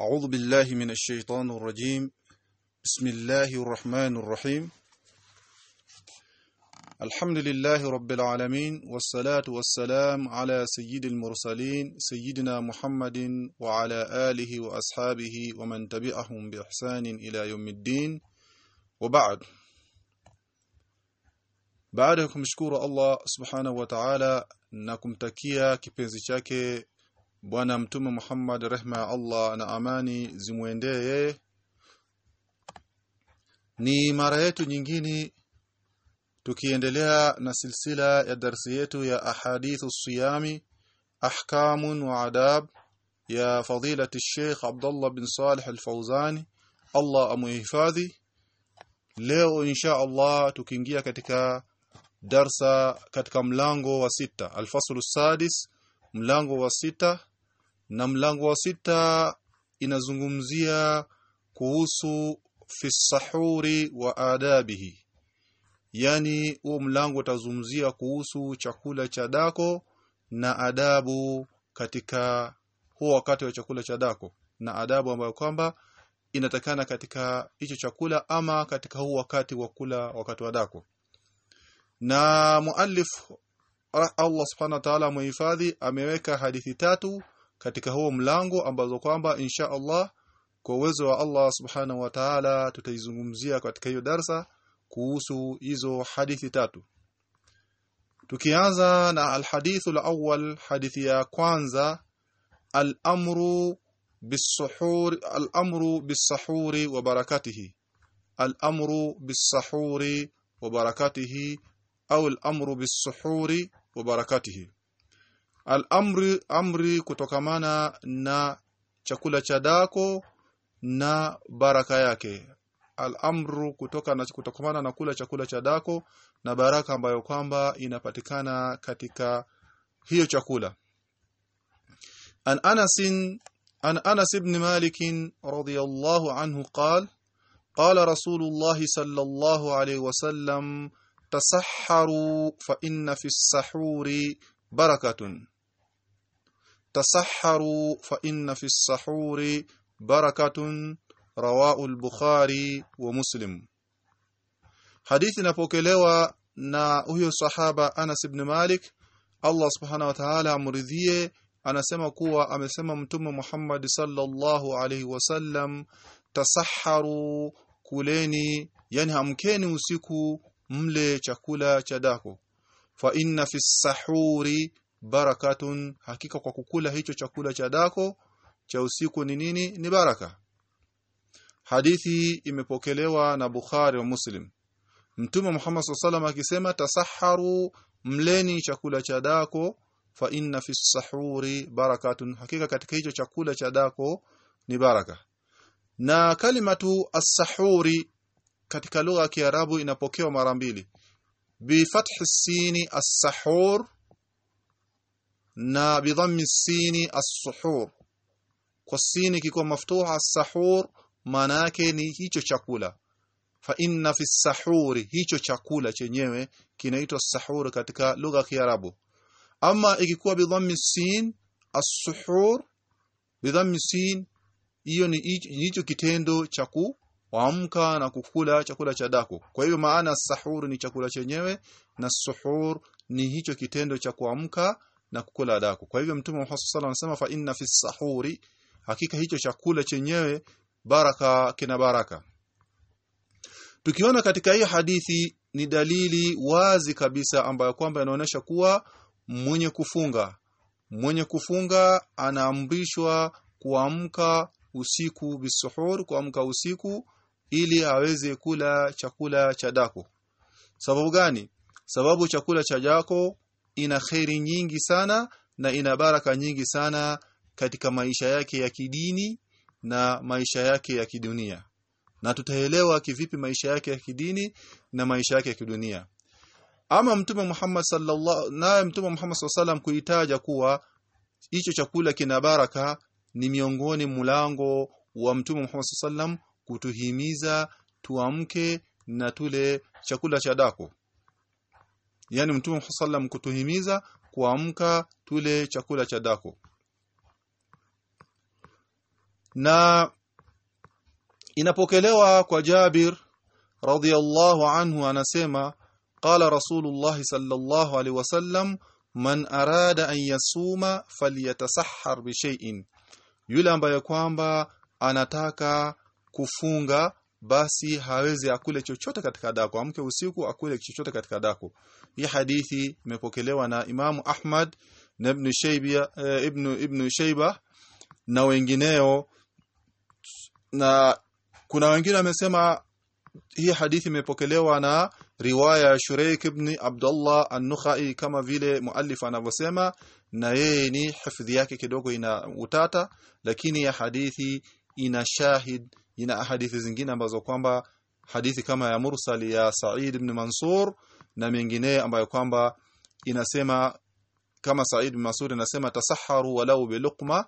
أعوذ بالله من الشيطان الرجيم. بسم الله الرحمن الرحيم. الحمد لله رب العالمين والصلاة والسلام على سيد المرسلين سيدنا محمد وعلى آله وأصحابه ومن تبعهم بإحسان إلى يوم الدين. وبعد. baada ya kumshukuru Allah subhanahu wa ta'ala na bwana mtume Muhammad rehma ya Allah na amani zimwendee. Yeye ni mara yetu nyingine tukiendelea na silsila ya darsi yetu ya ahadithu siyami ahkamun wa adab ya fadilati Sheikh Abdullah bin Salih Al-Fauzani Allah amuhifadhi. Leo insha Allah tukiingia katika darsa katika mlango wa sita alfaslu sadis mlango wa sita na mlango wa sita inazungumzia kuhusu fi sahuri wa adabihi. Yani huo mlango utazungumzia kuhusu chakula cha dako na adabu katika huo wakati wa chakula cha dako na adabu ambayo kwamba inatakana katika hicho chakula ama katika huu wakati wa kula wakati wa dako. Na muallif Allah subhanahu wa ta'ala ameweka hadithi tatu katika huo mlango ambazo kwamba insha Allah kwa uwezo wa Allah subhanahu wa ta'ala tutaizungumzia katika hiyo darsa kuhusu hizo hadithi tatu. Tukianza na alhadithu alawwal hadithi ya kwanza al-amru bis-suhur al-amru bis-sahuri wa barakatihi. Al-amru bis-sahuri wa barakatihi au al-amru bis-suhuri wa barakatihi al-amri amri kutokamana na chakula cha dako na baraka yake al-amru kutoka na kutokamana na kula chakula cha dako na baraka ambayo kwamba inapatikana katika hiyo chakula an Anas an Anas ibn Malik radiyallahu anhu qala قال رسول الله صلى الله عليه وسلم تصحروا فإن في السحور بركة tasaharu fa inna fi sahuri barakatun rawau al-bukhari wa muslim. Hadithi inapokelewa na huyo sahaba Anas ibn Malik Allah subhanahu wa ta'ala amridhie anasema kuwa amesema mtume Muhammad sallallahu alaihi wasallam tasaharu kuleni yani hamkeni usiku mle chakula cha dako. Fa inna fi sahuri barakatun hakika kwa kukula hicho chakula cha dako cha usiku ni nini? Ni baraka. Hadithi imepokelewa na Bukhari wa Muslim. Mtume Muhammad SAW akisema tasaharu mleni chakula cha dako fa inna fi sahuri barakatun. Hakika katika hicho chakula cha dako ni baraka. Na kalimatu as-sahuri katika lugha ya Kiarabu inapokewa mara mbili. Bi fathi sini as-sahur na bi dhammi sini as-suhur. Kwa sini kiko maftuha as-sahur maana yake ni hicho chakula. Fa inna fi sahuri hicho chakula chenyewe kinaitwa sahur katika lugha ya Kiarabu. Ama ikikuwa bi dhammi sin as-suhur bi dhammi sin hiyo ni hicho kitendo cha kuamka na kukula chakula cha dako kwa hivyo maana sahur ni chakula chenyewe na suhur ni hicho kitendo cha kuamka na kukula dako kwa hivyo mtume Muhammad sallallahu wasallam fa inna fi sahuri hakika hicho chakula chenyewe baraka kina baraka. Tukiona katika hii hadithi ni dalili wazi kabisa ambayo kwamba inaonyesha kuwa mwenye kufunga mwenye kufunga anaamrishwa kuamka usiku bisuhur kuamka usiku ili aweze kula chakula cha dako sababu gani? Sababu chakula cha dako ina kheri nyingi sana na ina baraka nyingi sana katika maisha yake ya kidini na maisha yake ya kidunia. Na tutaelewa kivipi maisha yake ya kidini na maisha yake ya kidunia. Ama mtume Muhammad sallallahu naye mtume Muhammad sallallahu kuitaja kuwa hicho chakula kina baraka ni miongoni mlango wa mtume Muhammad sallallahu kutuhimiza tuamke na tule chakula cha dako yani mtume sallam kutuhimiza kuamka tule chakula cha dako. Na inapokelewa kwa Jabir radhiyallahu anhu anasema qala rasulullah sallallahu alaihi wasallam man arada an yasuma falyatasahhar bi shay'in yule ambaye kwamba anataka kufunga basi hawezi akule chochote katika dako. Amke usiku akule chochote katika dako. Hii hadithi imepokelewa na Imamu Ahmad na Ibn Shayba eh, Ibn Ibn Shayba na wengineo. Na kuna wengine wamesema hii hadithi imepokelewa na riwaya ya Shuraik ibn Abdullah an-Nukhai kama vile muallif anavyosema na yeye ni hifadhi yake kidogo ina utata lakini ya hadithi ina shahid ina hadithi zingine ambazo kwamba hadithi kama ya mursali ya Sa'id ibn Mansur na mengine ambayo kwamba inasema kama Sa'id ibn Mansur inasema tasaharu walau biluqma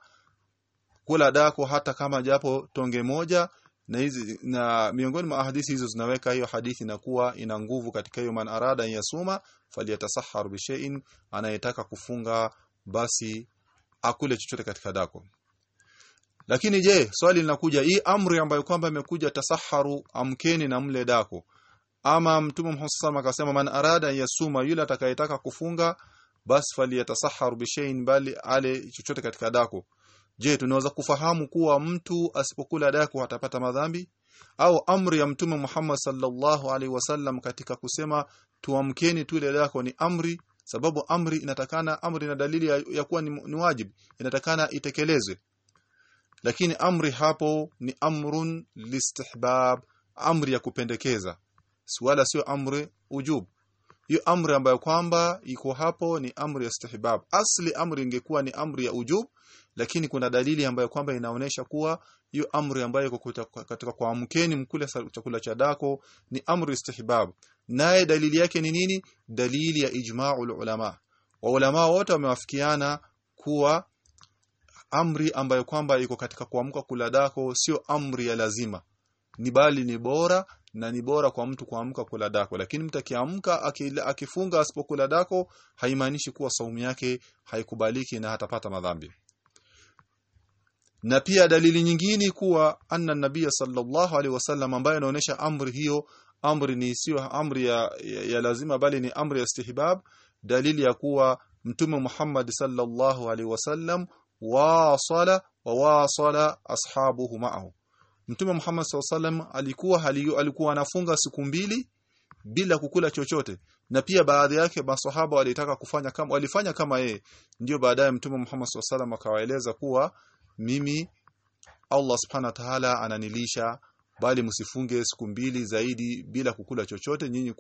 kula dako hata kama japo tonge moja. Na hizi na miongoni mwa hadithi hizo zinaweka hiyo hadithi na kuwa ina nguvu katika hiyo man arada yasuma falyatasahhar bi shay'in anayetaka kufunga basi akule chochote katika dako lakini je swali linakuja hii amri ambayo kwamba imekuja tasaharu amkeni na mle dako ama mtume Muhammad akasema man arada yasuma yule atakayetaka kufunga basi faliyatasaharu bi shay'in bali ale chochote katika dako Je, tunaweza kufahamu kuwa mtu asipokula dako atapata madhambi? Au amri ya Mtume Muhammad sallallahu alaihi wasallam katika kusema tuamkeni tule dako ni amri, sababu amri inatakana, amri na dalili ya, ya kuwa ni, ni wajibu, inatakana itekelezwe. Lakini amri hapo ni amrun listihbab, amri ya kupendekeza, wala sio amri ujub. Hiyo amri ambayo kwamba iko hapo ni amri ya istihbab. Asli amri ingekuwa ni amri ya ujub lakini kuna dalili ambayo kwamba inaonesha kuwa hiyo amri ambayo iko katika kuamkeni mkule chakula cha dako ni amri istihbab naye dalili yake ni nini dalili ya ijma'ul ulama wa ulama wote wamewafikiana kuwa amri ambayo kwamba iko katika kuamka kula dako sio amri ya lazima. Ni bali ni bora na ni bora kwa mtu kuamka kula dako. Lakini mtu akiamka akifunga asipokula dako haimaanishi kuwa saumu yake haikubaliki na hatapata madhambi. Na pia dalili nyingine kuwa anna nabia sallallahu alaihi wasallam ambaye anaonesha amri hiyo amri ni sio amri ya, ya, ya lazima bali ni amri ya istihbab dalili ya kuwa mtume Muhammad sallallahu alaihi wasallam wasala wa wasala ashabuhu ma'ahu. Mtume Muhammad sallallahu alikuwa wasallam alikuwa anafunga siku mbili bila kukula chochote. Na pia baadhi yake masahaba walitaka kufanya kama walifanya kama yeye. Ndio baadaye mtume Muhammad wasallam akawaeleza kuwa mimi Allah subhanahu wa ta'ala ananilisha bali msifunge siku mbili zaidi bila kukula chochote. Nyinyi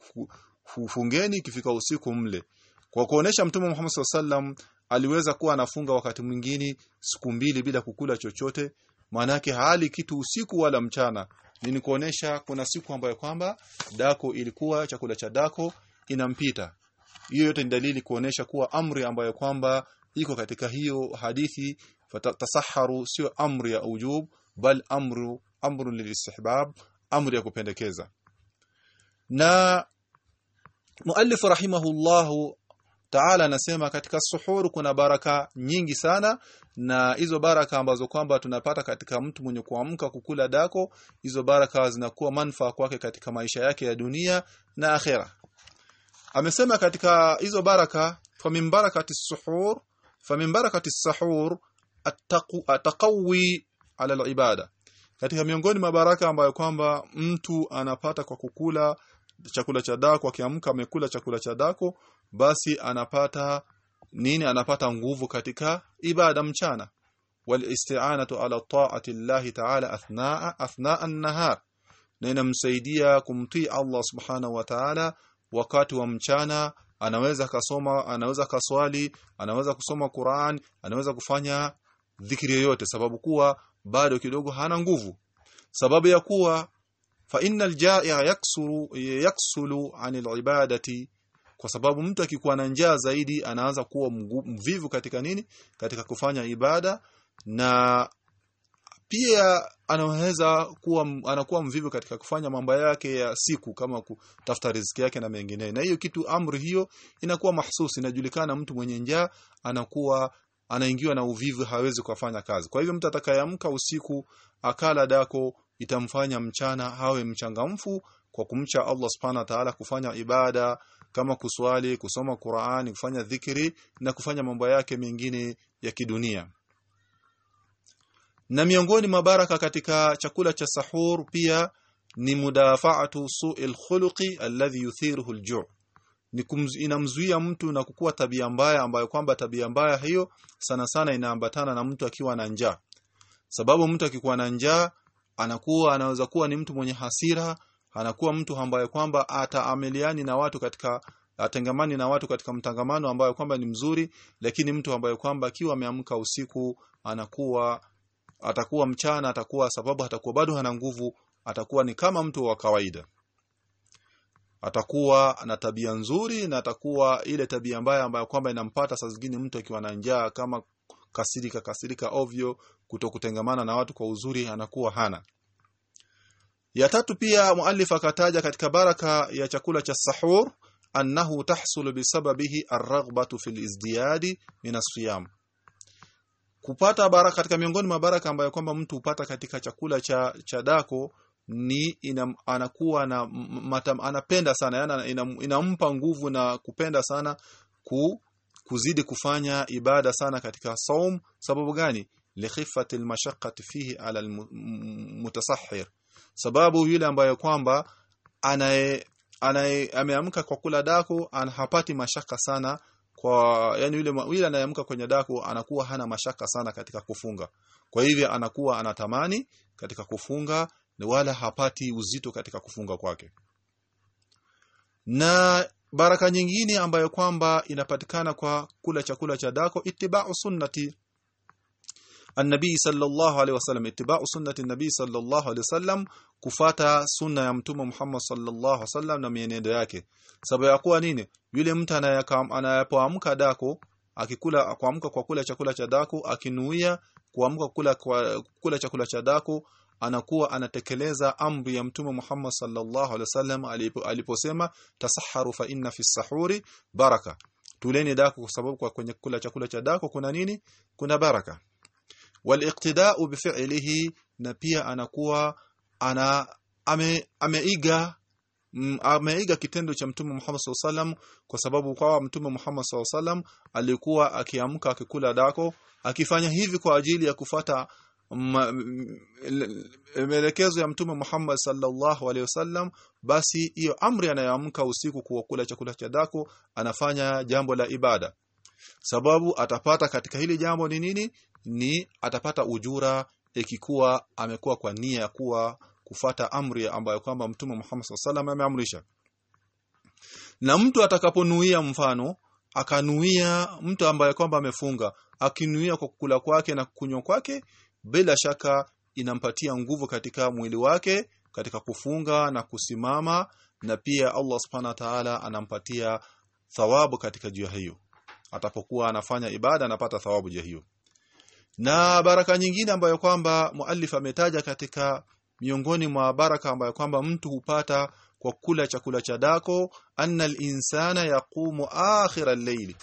fungeni ikifika usiku mle kwa kuonesha mtume Muhammad sallam aliweza kuwa anafunga wakati mwingine siku mbili bila kukula chochote. Maanake hali kitu usiku wala mchana. Ni kuonesha? Kuna siku ambayo kwamba dako ilikuwa chakula cha dako inampita hiyo yote ni dalili kuonesha kuwa amri ambayo kwamba iko katika hiyo hadithi fatasaharu sio amri ya ujub bal amru amru lilistihbab amri ya kupendekeza. Na muallif rahimahullahu Taala anasema katika suhuru kuna baraka nyingi sana na hizo baraka ambazo kwamba tunapata katika mtu mwenye kuamka kukula dako hizo baraka zinakuwa manufaa kwake katika maisha yake ya dunia na akhera. Amesema katika hizo baraka famin barakati suhur famin barakati sahur ataqawi ala alibada. Katika miongoni mwa baraka ambayo kwamba mtu anapata kwa kukula chakula cha dako akiamka amekula chakula cha dako basi anapata nini? Anapata nguvu katika ibada mchana. Walisti'anatu ala ta'ati Allah ta'ala athnaa athnaa an-nahar. Na inamsaidia kumtii Allah subhanahu wa ta'ala wakati wa mchana anaweza kasoma anaweza kaswali anaweza kusoma Qur'an anaweza kufanya dhikri yoyote. Sababu kuwa bado kidogo hana nguvu. Sababu ya kuwa fa innal ja'i yaksuru yaksulu 'anil ibadati kwa sababu mtu akikuwa na njaa zaidi anaanza kuwa mvivu katika nini? Katika kufanya ibada. Na pia anaweza kuwa anakuwa mvivu katika kufanya mambo yake ya siku kama kutafuta riziki yake na mengineyo. Na hiyo kitu amri hiyo inakuwa mahsusi inajulikana mtu mwenye njaa anakuwa anaingiwa na uvivu hawezi kufanya kazi. Kwa hivyo mtu atakayeamka usiku akala dako itamfanya mchana hawe mchangamfu kwa kumcha Allah subhanahu wa ta'ala kufanya ibada kama kuswali kusoma Qur'ani kufanya dhikri na kufanya mambo yake mengine ya kidunia. Na miongoni mabaraka katika chakula cha sahur pia ni mudafaatu su'il khuluqi alladhi yuthiruhu al-ju' ni inamzuia mtu na kukua tabia mbaya ambayo kwamba tabia mbaya hiyo sana sana inaambatana na mtu akiwa na njaa. Sababu mtu akikuwa na njaa anakuwa anaweza kuwa ni mtu mwenye hasira anakuwa mtu ambaye kwamba ataamiliani na watu katika atengamani na watu katika mtangamano ambayo kwamba ni mzuri lakini mtu ambaye kwamba akiwa ameamka usiku anakuwa atakuwa mchana atakuwa sababu atakuwa bado hana nguvu atakuwa ni kama mtu wa kawaida. Atakuwa na tabia nzuri na atakuwa ile tabia mbaya ambayo kwamba inampata saa zingine mtu akiwa na njaa kama kasirika kasirika ovyo kutokutengamana na watu kwa uzuri anakuwa hana ya tatu pia muallif akataja katika baraka ya chakula cha sahur annahu tahsulu bisababihi arraghbatu fil izdiyadi min asiyam kupata baraka katika miongoni mwa baraka ambayo kwamba mtu hupata katika chakula cha cha dako ni ina, anakuwa na matam, anapenda sana yani inam, inampa nguvu na kupenda sana ku, kuzidi kufanya ibada sana katika saum. Sababu gani? Likhifati almashaqqati fihi ala almutasahhir sababu yule ambayo kwamba anaye anaye ameamka kwa kula daku hapati mashaka sana kwa yani yule yule anayeamka kwenye daku anakuwa hana mashaka sana katika kufunga. Kwa hivyo anakuwa anatamani katika kufunga na wala hapati uzito katika kufunga kwake. Na baraka nyingine ambayo kwamba inapatikana kwa kula chakula cha dako ittiba'u sunnati النبي صلى الله عليه وسلم اتباع سنة النبي صلى الله عليه وسلم kufata sunna ya mtume Muhammad sallallahu alaihi wasallam na mienendo yake sababu ya kuwa nini yule mtu anayapoamka dako akikula kuamka kwa kula chakula cha dako akinuia kuamka kula kwa kula chakula cha dako anakuwa anatekeleza amri ya mtume Muhammad sallallahu alaihi wasallam aliposema tasaharu fa inna fi sahuri baraka tuleni dako kwa sababu kwa kwenye kula chakula cha dako kuna nini kuna baraka waliqtida'u bifi'lihi na pia anakuwa ana ame, ameiga ameiga kitendo cha mtume Muhammad SAW kwa sababu kwa mtume Muhammad SAW alikuwa akiamka akikula dako akifanya hivi kwa ajili ya kufata maelekezo ya mtume Muhammad sallallahu alaihi wasallam basi hiyo amri anayoamka usiku kuokula chakula cha dako anafanya jambo la ibada. Sababu atapata katika hili jambo ni nini ni atapata ujura ikikuwa amekuwa kwa nia ya kuwa kufata amri ambayo kwamba mtume Muhammad SAW ameamrisha. Na mtu atakaponuia mfano akanuia mtu ambaye kwamba amefunga akinuia kwa kukula kwake na kunywa kwake bila shaka inampatia nguvu katika mwili wake katika kufunga na kusimama na pia Allah subhanahu wa ta'ala anampatia thawabu katika jua hiyo. Atapokuwa anafanya ibada anapata thawabu jua hiyo na baraka nyingine ambayo kwamba muallif ametaja katika miongoni mwa baraka ambayo kwamba mtu hupata kwa kula chakula cha dako anna al-insana yaqumu akhir al-layli.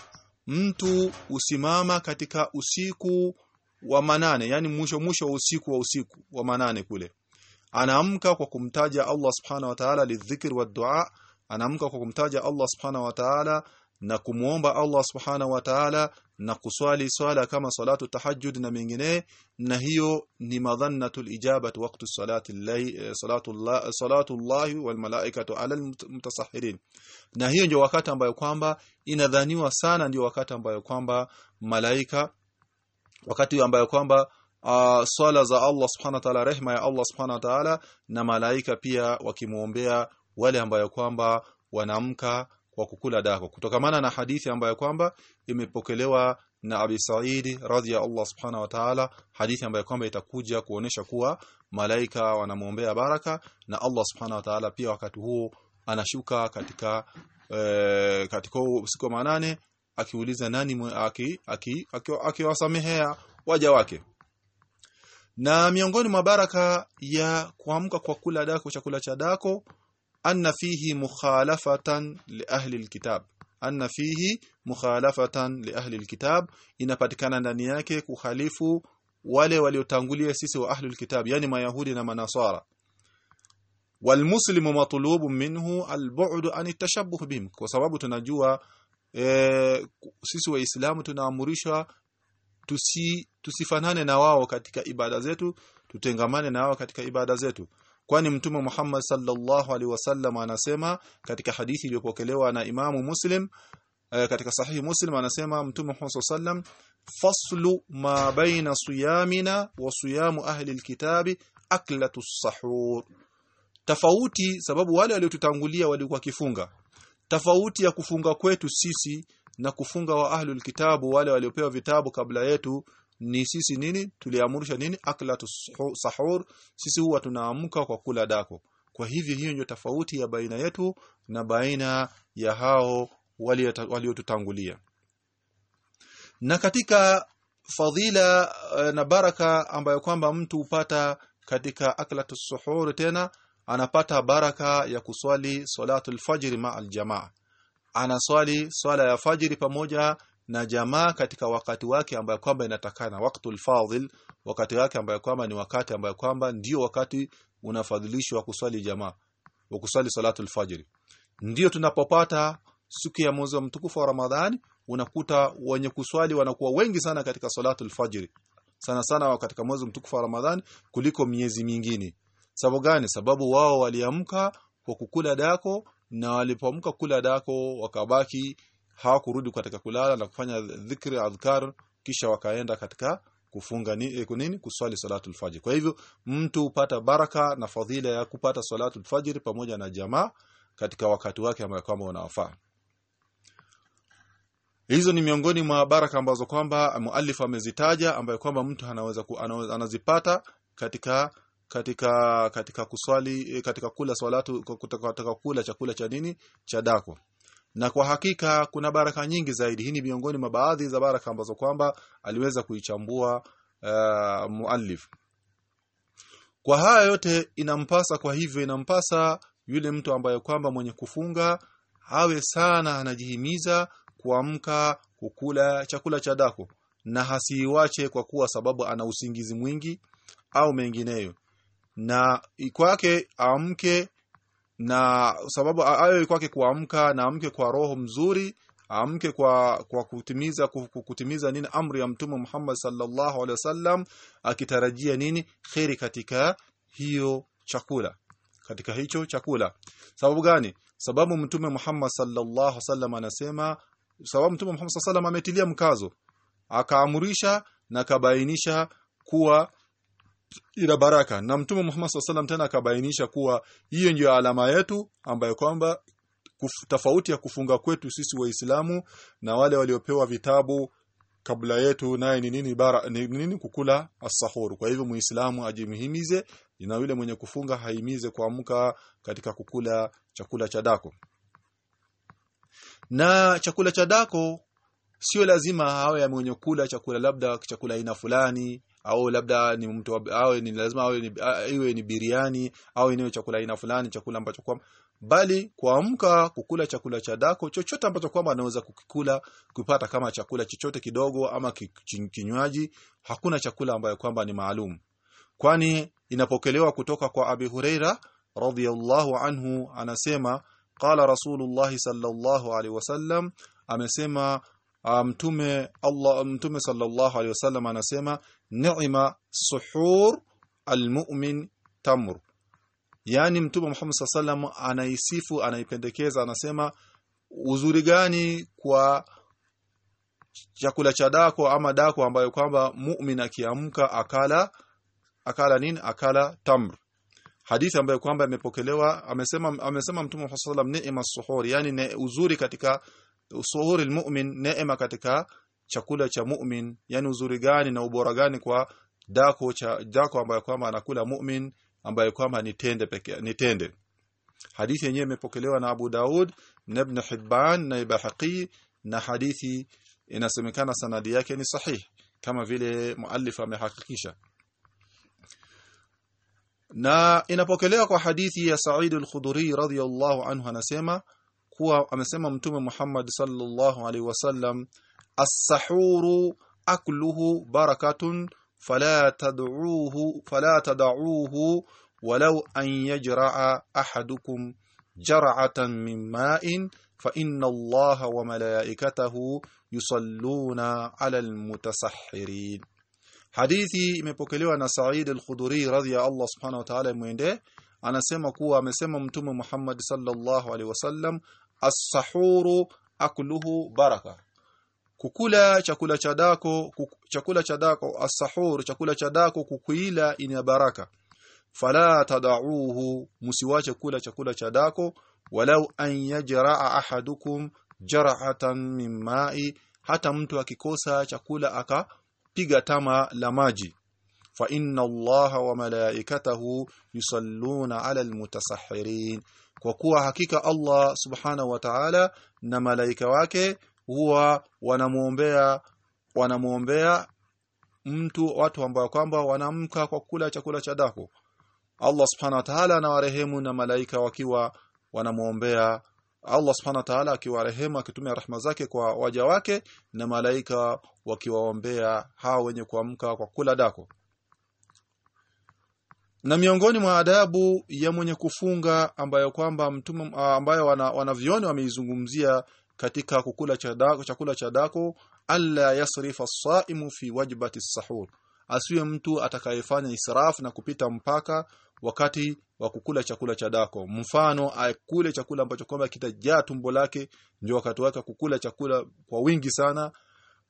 Mtu usimama katika usiku wa manane yani mwisho mwisho wa usiku wa usiku wa manane kule. Anaamka kwa kumtaja Allah subhanahu wa ta'ala lidhikr wa dua. Anaamka kwa kumtaja Allah subhanahu wa ta'ala na kumuomba Allah subhanahu wa ta'ala na kuswali swala kama salatu tahajjud na mengine na hiyo ni madhannatul ijabati waqtu salati llahi salatu Allah salatu wal malaikatu ala almutasahhirin na hiyo ndio wakati ambayo kwamba inadhaniwa sana ndio wakati ambayo kwamba malaika wakati ambayo kwamba uh, swala za Allah subhanahu ta'ala rehma ya Allah subhanahu wa ta'ala na malaika pia wakimuombea wale ambayo kwamba wanaamka kwa kukula dako kutokamana na hadithi ambayo kwamba imepokelewa na Abi Saidi radhiya Allah subhanahu wa ta'ala hadithi ambayo kwamba itakuja kuonesha kuwa malaika wanamuombea baraka na Allah subhanahu wa ta'ala pia wakati huo anashuka katika e, katika usiku wa manane akiuliza nani aki akiwasamehea aki, aki waja wake. Na miongoni mwa baraka ya kuamka kwa kula dako chakula cha dako anna fihi mukhalafatan li ahli alkitab anna fihi mukhalafatan li ahli alkitab inapatikana ndani yake kukhalifu wale waliotangulia sisi wa ahli alkitab yani mayahudi na manasara. walmuslimu matlubu minhu albu'd an atashabbuh bihim kwa sababu tunajua e, sisi waislamu tunaamurishwa tusi tusifanane na wao katika ibada zetu tutengamane na wao katika ibada zetu kwani mtume Muhammad sallallahu alaihi wasallam anasema katika hadithi iliyopokelewa na Imamu Muslim e, katika sahihi Muslim anasema mtume Muhammad sallam faslu ma baina siyamina wa siyamu ahli alkitabi aklatu sahur. Tofauti sababu wale waliotutangulia walikuwa kifunga. Tofauti ya kufunga kwetu sisi na kufunga wa ahlul kitabu wale waliopewa vitabu kabla yetu ni sisi nini? Tuliamrusha nini? Aklatu sahur. Sisi huwa tunaamka kwa kula dako. Kwa hivyo hiyo ndio tofauti ya baina yetu na baina ya hao waliotutangulia. Na katika fadhila na baraka ambayo kwamba mtu upata katika aklatu suhur tena anapata baraka ya kuswali salatul fajr ma aljamaa. Anaswali swala ya fajiri pamoja na jamaa katika wakati wake ambayo kwamba inatakana waqtul fadhil wakati wake ambayo kwamba ni wakati ambayo kwamba ndio wakati unafadhilishwa kuswali jamaa wa kuswali salatul fajr. Ndio tunapopata siku ya mwezi mtukufu wa Ramadhani unakuta wenye kuswali wanakuwa wengi sana katika salatul fajr. Sana sana katika mwezi mtukufu wa Ramadhani kuliko miezi mingine. Sababu gani? Sababu wao waliamka kwa kukula dako na walipoamka kula dako wakabaki hawakurudi katika kulala na kufanya dhikri adhkar kisha wakaenda katika kufunga ni, nini? Kuswali salatu alfajr kwa hivyo mtu hupata baraka na fadhila ya kupata salatu alfajr pamoja na jamaa katika wakati wake ambao kama unawafaa hizo ni miongoni mwa baraka ambazo kwamba muallif amezitaja ambayo kwamba mtu anaweza ku, anazipata katika katika katika kuswali katika kula salatu katika kula chakula cha nini? Cha dako na kwa hakika kuna baraka nyingi zaidi. Hii ni miongoni mwa baadhi za baraka ambazo kwamba aliweza kuichambua uh, muallif. Kwa haya yote inampasa kwa hivyo inampasa yule mtu ambaye kwamba mwenye kufunga awe sana anajihimiza kuamka kukula chakula cha dako na hasiiwache kwa kuwa sababu ana usingizi mwingi au mengineyo. Na kwake amke na sababu ayo kwake kuamka na amke kwa roho mzuri amke kwa kwa kutimiza kutimiza nini amri ya mtume Muhammad sallallahu alaihi wasallam akitarajia nini? Kheri katika hiyo chakula katika hicho chakula. Sababu gani? Sababu mtume Muhammad sallallahu alaihi wasallam anasema sababu mtume Muhammad sallallahu alaihi wasallam ametilia mkazo akaamrisha na kabainisha kuwa ina baraka. Na mtume Muhammad SAW tena akabainisha kuwa hiyo ndio alama yetu ambayo kwamba tofauti ya kufunga kwetu sisi waislamu na wale waliopewa vitabu kabla yetu naye ni nini bara ni nini? Kukula as-sahur kwa hivyo muislamu ajimhimize na yule mwenye kufunga haimize kuamka katika kukula chakula cha dako. Na chakula cha dako sio lazima awe mwenye kula chakula labda chakula aina fulani au labda ni mtu awe ni lazima awe ni iwe ni biriani au ni chakula aina fulani chakula ambacho kwa bali kuamka kukula chakula cha dako chochote ambacho kwamba anaweza kukikula kupata kama chakula chochote kidogo ama kinywaji hakuna chakula ambayo kwamba ni maalum. Kwani inapokelewa kutoka kwa Abi Huraira radhiyallahu anhu anasema qala rasulullah sallallahu alaihi wasallam amesema mtume Allah mtume sallallahu alaihi wasallam anasema ni'ma suhur almu'min tamr. Yani mtume Muhammad sallallahu alaihi anaisifu anaipendekeza anasema uzuri gani kwa chakula cha dako ama dako ambayo kwamba mu'min akiamka akala akala nini? Akala tamr. Hadithi ambayo kwamba imepokelewa amesema amesema mtume Muhammad sallallahu alaihi wasallam ni'ma suhur yani ne, uzuri katika suhuri almu'min neema katika chakula cha mu'min. Yani uzuri gani na ubora gani kwa dako cha dako ambayo kwamba anakula mu'min ambayo kwamba ni tende pekee ni tende. Hadithi yenyewe imepokelewa na Abu Daud na Ibn Hibban na Ibahaqi na hadithi inasemekana sanadi yake ni sahih kama vile muallif amehakikisha. Na inapokelewa kwa hadithi ya Sa'id al-Khudri radhiyallahu anhu anasema kuwa amesema mtume Muhammad sallallahu alaihi wasallam as-sahuru akluhu barakatun fala tad'uuhu fala tad'uuhu walau an yajra'a ahadukum jar'atan min ma'in fa inna Allaha wa malaikatahu yusalluna 'alal mutasahhirin hadithi imepokelewa na Sa'id al-Khudri radhiya Allah subhanahu wa ta'ala mwende anasema kuwa amesema mtume Muhammad sallallahu alaihi wasallam as-sahuru akluhu baraka kukula chakula cha dako chakula cha dako as-sahur chakula cha dako kukuila ina baraka fala tad'uuhu musiwache kula chakula cha dako walau an yajra'a ahadukum jar'atan min ma'i hata mtu akikosa chakula akapiga tama la maji fa inna allaha wa malaikatahu yusalluna 'ala almutasahhirin kwa kuwa hakika Allah subhanahu wa ta'ala na malaika wake huwa wanamuombea wanamuombea mtu watu ambao kwamba wanamka kwa kula chakula cha dako Allah subhanahu wa ta'ala anawarehemu na malaika wakiwa wanamuombea. Allah subhanahu wa ta'ala akiwarehemu akitumia rahma zake kwa waja wake na malaika wakiwaombea hao wenye kuamka kwa kula dako na miongoni mwa adabu ya mwenye kufunga ambayo kwamba mtume ambayo wana, wanavioni wameizungumzia katika kukula chadako, chakula cha dako alla yasrifa as-saimu fi wajbati as-sahur. Asiwe mtu atakayefanya israfu na kupita mpaka wakati wa kukula chakula cha dako. Mfano akule chakula ambacho kwamba kitajaa tumbo lake ndio wakati wake kukula chakula kwa wingi sana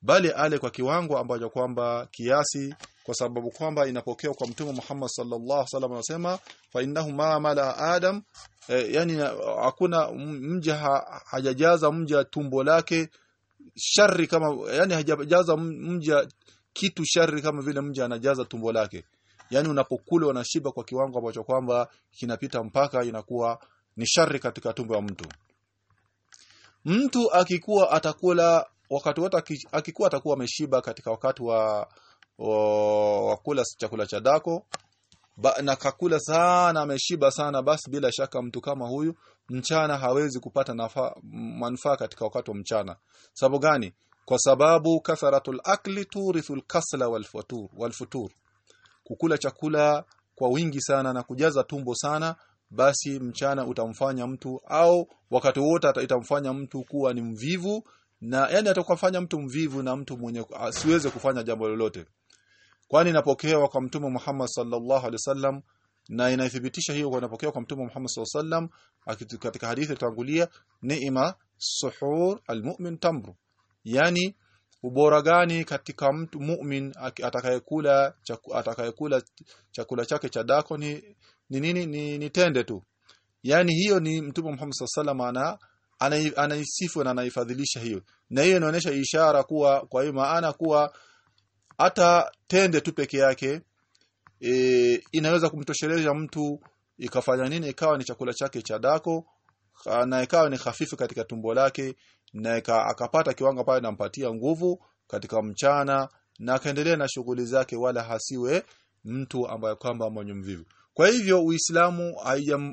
bali ale kwa kiwango ambacho kwamba kiasi kwa sababu kwamba inapokea kwa mtume Muhammad sallallahu alaihi wasallam anasema fa innahu ma mala adam e, yani hakuna mja hajajaza mja tumbo lake shari kama yani hajajaza mja kitu shari kama vile mja anajaza tumbo lake. Yani unapokula unashiba kwa kiwango ambacho kwamba kinapita mpaka inakuwa ni shari katika tumbo ya mtu. Mtu akikuwa atakula wakati wote akikuwa atakuwa ameshiba katika wakati wa wa kula chakula cha dako ba, na kakula sana ameshiba sana basi bila shaka mtu kama huyu mchana hawezi kupata manufaa katika wakati wa mchana. Sababu gani? Kwa sababu katharatul akli turithul kasla walfutur. Wal futur kukula chakula kwa wingi sana na kujaza tumbo sana basi mchana utamfanya mtu au wakati wote itamfanya mtu kuwa ni mvivu na yani atakufanya mtu mvivu na mtu mwenye asiweze kufanya jambo lolote. Kwani inapokewa kwa mtume Muhammad sallallahu alaihi wasallam na inaithibitisha hiyo kwa inapokewa kwa mtume Muhammad sallallahu alaihi wasallam katika hadithi tutangulia neema suhur almu'min tamru. Yani ubora gani katika mtu mu'min atakayekula atakayekula chakula chake cha dako ni ni nini? Ni, ni tende tu. Yani hiyo ni mtume Muhammad sallallahu alaihi wasallam ana anaisifu na anaifadhilisha hiyo. Na hiyo inaonyesha ishara kuwa kwa hiyo maana kuwa hata tende tu peke yake e, inaweza kumtosheleza mtu ikafanya nini ikawa ni chakula chake cha dako na ikawa ni hafifu katika tumbo lake na akapata kiwango pale nampatia nguvu katika mchana na akaendelea na shughuli zake wala hasiwe mtu ambaye kwamba mwenye mvivu kwa hivyo Uislamu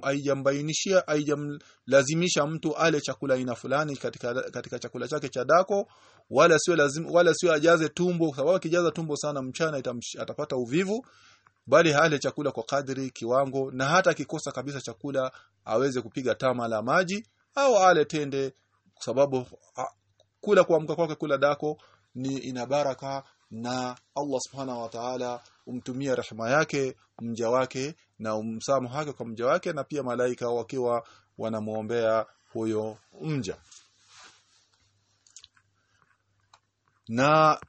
haijambainishia haijamlazimisha mtu ale chakula aina fulani katika katika chakula chake cha dako wala sio lazima wala sio ajaze tumbo sababu akijaza tumbo sana mchana atapata uvivu bali hale chakula kwa kadri kiwango na hata akikosa kabisa chakula aweze kupiga tama la maji au ale tende kwa sababu kula kuamka kwake kula dako ni ina baraka na Allah subhanahu wa ta'ala umtumia rehema yake mja wake na umsamu wake kwa mja wake na pia malaika wakiwa wanamuombea huyo mja. Na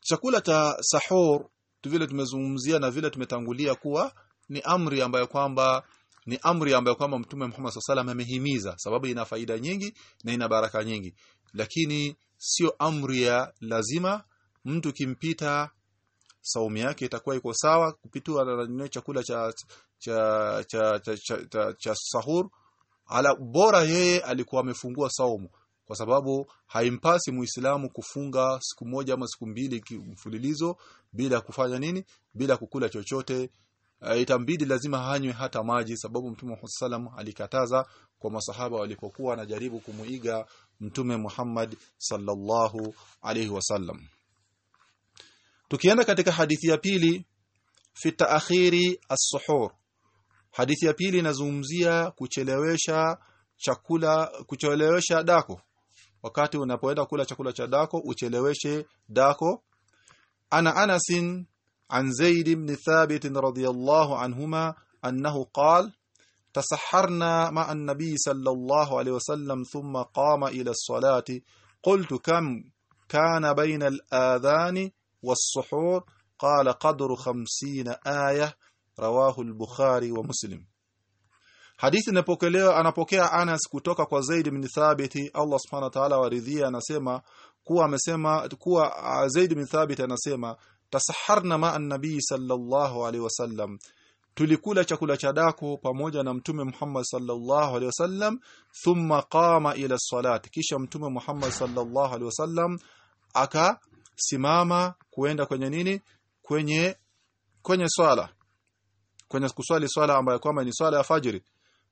chakula cha sahur vile tumezungumzia na vile tumetangulia kuwa ni amri ambayo kwamba ni amri ambayo kwamba mtume Muhammad SAW amehimiza. Sababu ina faida nyingi na ina baraka nyingi. Lakini sio amri ya lazima mtu kimpita saumu yake itakuwa iko sawa kupitua na chakula cha cha cha, cha, cha, cha, cha sahur. Ala bora yeye alikuwa amefungua saumu kwa sababu haimpasi muislamu kufunga siku moja ama siku mbili mfululizo bila kufanya nini bila kukula chochote. Uh, itambidi lazima hanywe hata maji sababu mtume Muhammad sallam alikataza kwa masahaba walipokuwa wanajaribu kumuiga mtume Muhammad sallallahu alaihi wasallam tukienda katika hadithi ya pili fi taakhiri as-suhur hadithi ya pili inazungumzia kuchelewesha chakula kuchelewesha dako wakati unapoenda kula chakula cha dako ucheleweshe dako ana anasin عن زيد بن ثابت رضي الله عنهما أنه قال تسحرنا مع النبي صلى الله عليه وسلم ثم قام إلى الصلاة قلت كم كان بين الآذان والسحور قال قدر خمسين آية رواه البخاري ومسلم hadithi inapokelewa anapokea Anas kutoka kwa Zaid bin Thabit Allah Subhanahu wa ta'ala waridhia anasema kuwa amesema kuwa Zaid bin Thabit anasema tasaharna ma an-nabii sallallahu alaihi wasallam tulikula chakula cha dako pamoja na mtume Muhammad sallallahu alaihi wasallam thumma qama ila salat kisha mtume Muhammad sallallahu alaihi wasallam akasimama kuenda kwenye nini? Kwenye kwenye swala. Kwenye kuswali swala ambayo kwamba ni swala ya fajiri.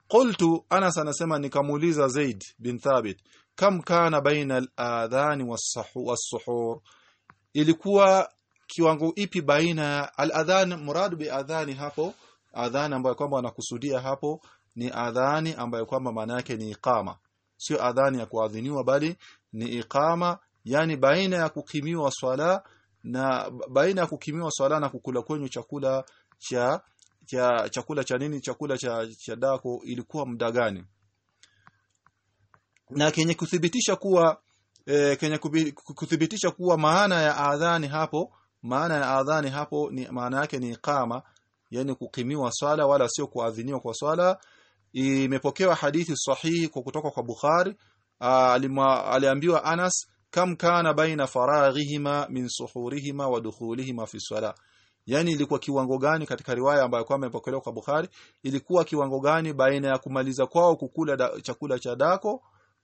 Qultu Anas anasema nikamuuliza Zaid bin Thabit kam kana baina al-adhan was-suhur ilikuwa kiwango ipi baina al-adhan? Murad bi adhani hapo adhan ambayo kwamba wanakusudia hapo ni adhani ambayo kwamba maana yake ni iqama. Sio adhani ya kuadhiniwa bali ni iqama yani baina ya kukimiwa swala na baina ya kukimiwa swala na kukula kwenye chakula cha cha chakula cha nini? Chakula cha, cha dako ilikuwa muda gani? Na kenye kuthibitisha kuwa e, kenye kuthibitisha kuwa maana ya adhani hapo maana ya adhani hapo ni maana yake ni iqama yani kukimiwa swala wala sio kuadhiniwa kwa swala. Imepokewa hadithi sahihi kwa kutoka kwa Bukhari. Aliambiwa Anas kam kana baina faraghihima min suhurihima wa dukhulihima fi sala yani ilikuwa kiwango gani katika riwaya ambayo kwamba imepokelewa kwa Bukhari? Ilikuwa kiwango gani baina ya kumaliza kwao kukula da, chakula cha dako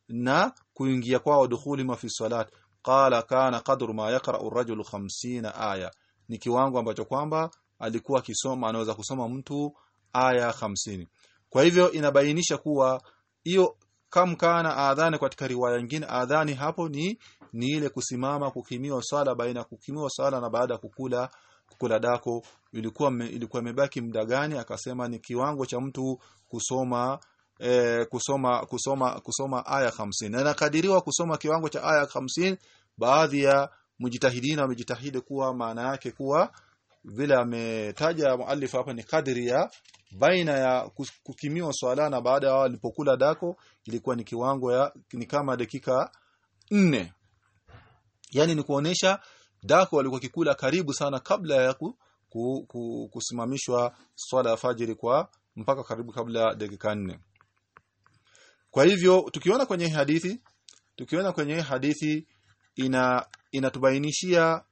na kuingia kwao dukhuli fi salat qala kana qadru ma yaqra ar-rajulu 50 aya. Ni kiwango ambacho kwamba alikuwa akisoma anaweza kusoma mtu aya 50 kwa hivyo inabainisha kuwa hiyo kam kana adhani katika riwaya nyingine adhani hapo ni ni ile kusimama kukimiwa sala baina kukimiwa sala na baada kukula kukula dako. Ilikuwa me, ilikuwa imebaki muda gani? Akasema ni kiwango cha mtu kusoma e, kusoma kusoma kusoma aya 50 na nakadiriwa kusoma kiwango cha aya 50 baadhi ya mujitahidina wamejitahidi kuwa maana yake kuwa vile ametaja muallif hapa ni kadiri ya baina ya kukimiwa swala na baada ya walipokula dako ilikuwa ni kiwango ya ni kama dakika nne. Yani ni kuonesha dako walikuwa kikula karibu sana kabla ya ku, ku, ku, kusimamishwa swala ya fajiri kwa mpaka karibu kabla dakika nne. Kwa hivyo tukiona kwenye hadithi tukiona kwenye hadithi ina inatubainishia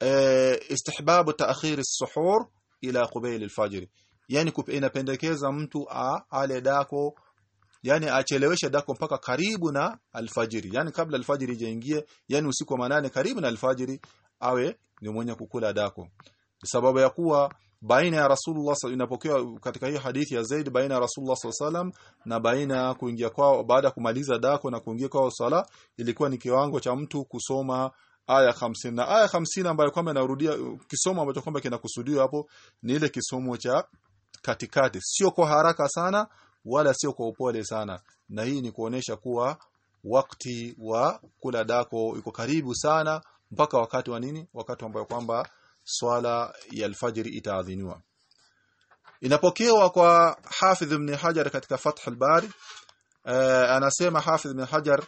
e, istihbabu ta'khir as-suhur ila qubayl al-fajr yani inapendekeza mtu a, ale dako yani acheleweshe dako mpaka karibu na alfajiri. Yani kabla alfajiri ijaingie yani usiku wa manane karibu na alfajiri awe ni mwenye kukula dako. Sababu ya kuwa baina ya Rasulullah inapokewa katika hiyo hadithi ya Zaid baina ya Rasulullah sallam na baina ya kuingia kwao baada ya kumaliza dako na kuingia kwao sala ilikuwa ni kiwango cha mtu kusoma aya 50 na aya 50 ambayo kwamba inarudia kisomo ambacho kwamba kinakusudiwa hapo ni ile kisomo cha katikati. Sio kwa haraka sana wala sio kwa upole sana. Na hii ni kuonesha kuwa wakati wa kula dako iko karibu sana mpaka wakati wa nini? Wakati ambao kwamba swala ya alfajiri itaadhiniwa. Inapokewa kwa Hafidh ibn Hajar katika Fath al-Bari uh, anasema Hafidh ibn Hajar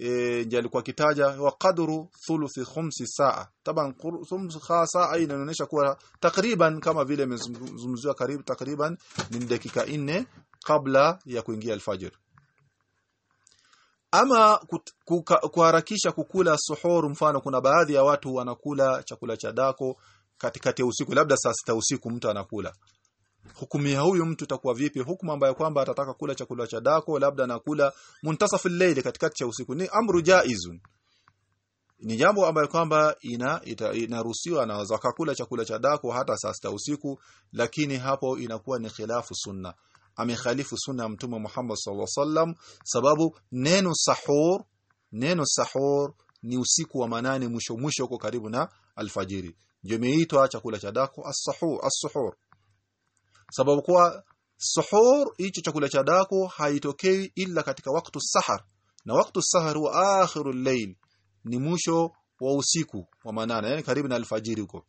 e, alikuwa kitaja wa qadru thuluthi khumsi saa. Taban thumsi saa inaonyesha kuwa takriban kama vile imezungumziwa karibu takriban ni dakika nne kabla ya kuingia alfajr ama kuharakisha kukula suhur mfano kuna baadhi ya watu wanakula chakula cha dako katikati ya usiku labda saa sita usiku mtu anakula hukumu ya huyu mtu itakuwa vipi? Hukumu ambayo kwamba atataka kula chakula cha dako labda nakula muntasaf al-layl katikati cha usiku. Ni amru jaizun. Ni jambo ambayo kwamba ina inaruhusiwa anaweza kula chakula cha dako hata saa sita usiku lakini hapo inakuwa ni khilafu sunna. Amekhalifu sunna mtume Muhammad sallallahu alaihi wasallam sababu neno sahur neno sahur ni usiku wa manane mwisho mwisho uko karibu na alfajiri. Ndio imeitwa chakula cha dako as-sahur as-suhur sababu kwa suhur hicho chakula cha dako haitokei ila katika wakati sahar. Na wakati sahar wa akhiru layl ni mwisho wa usiku wa manana yani karibu na alfajiri huko.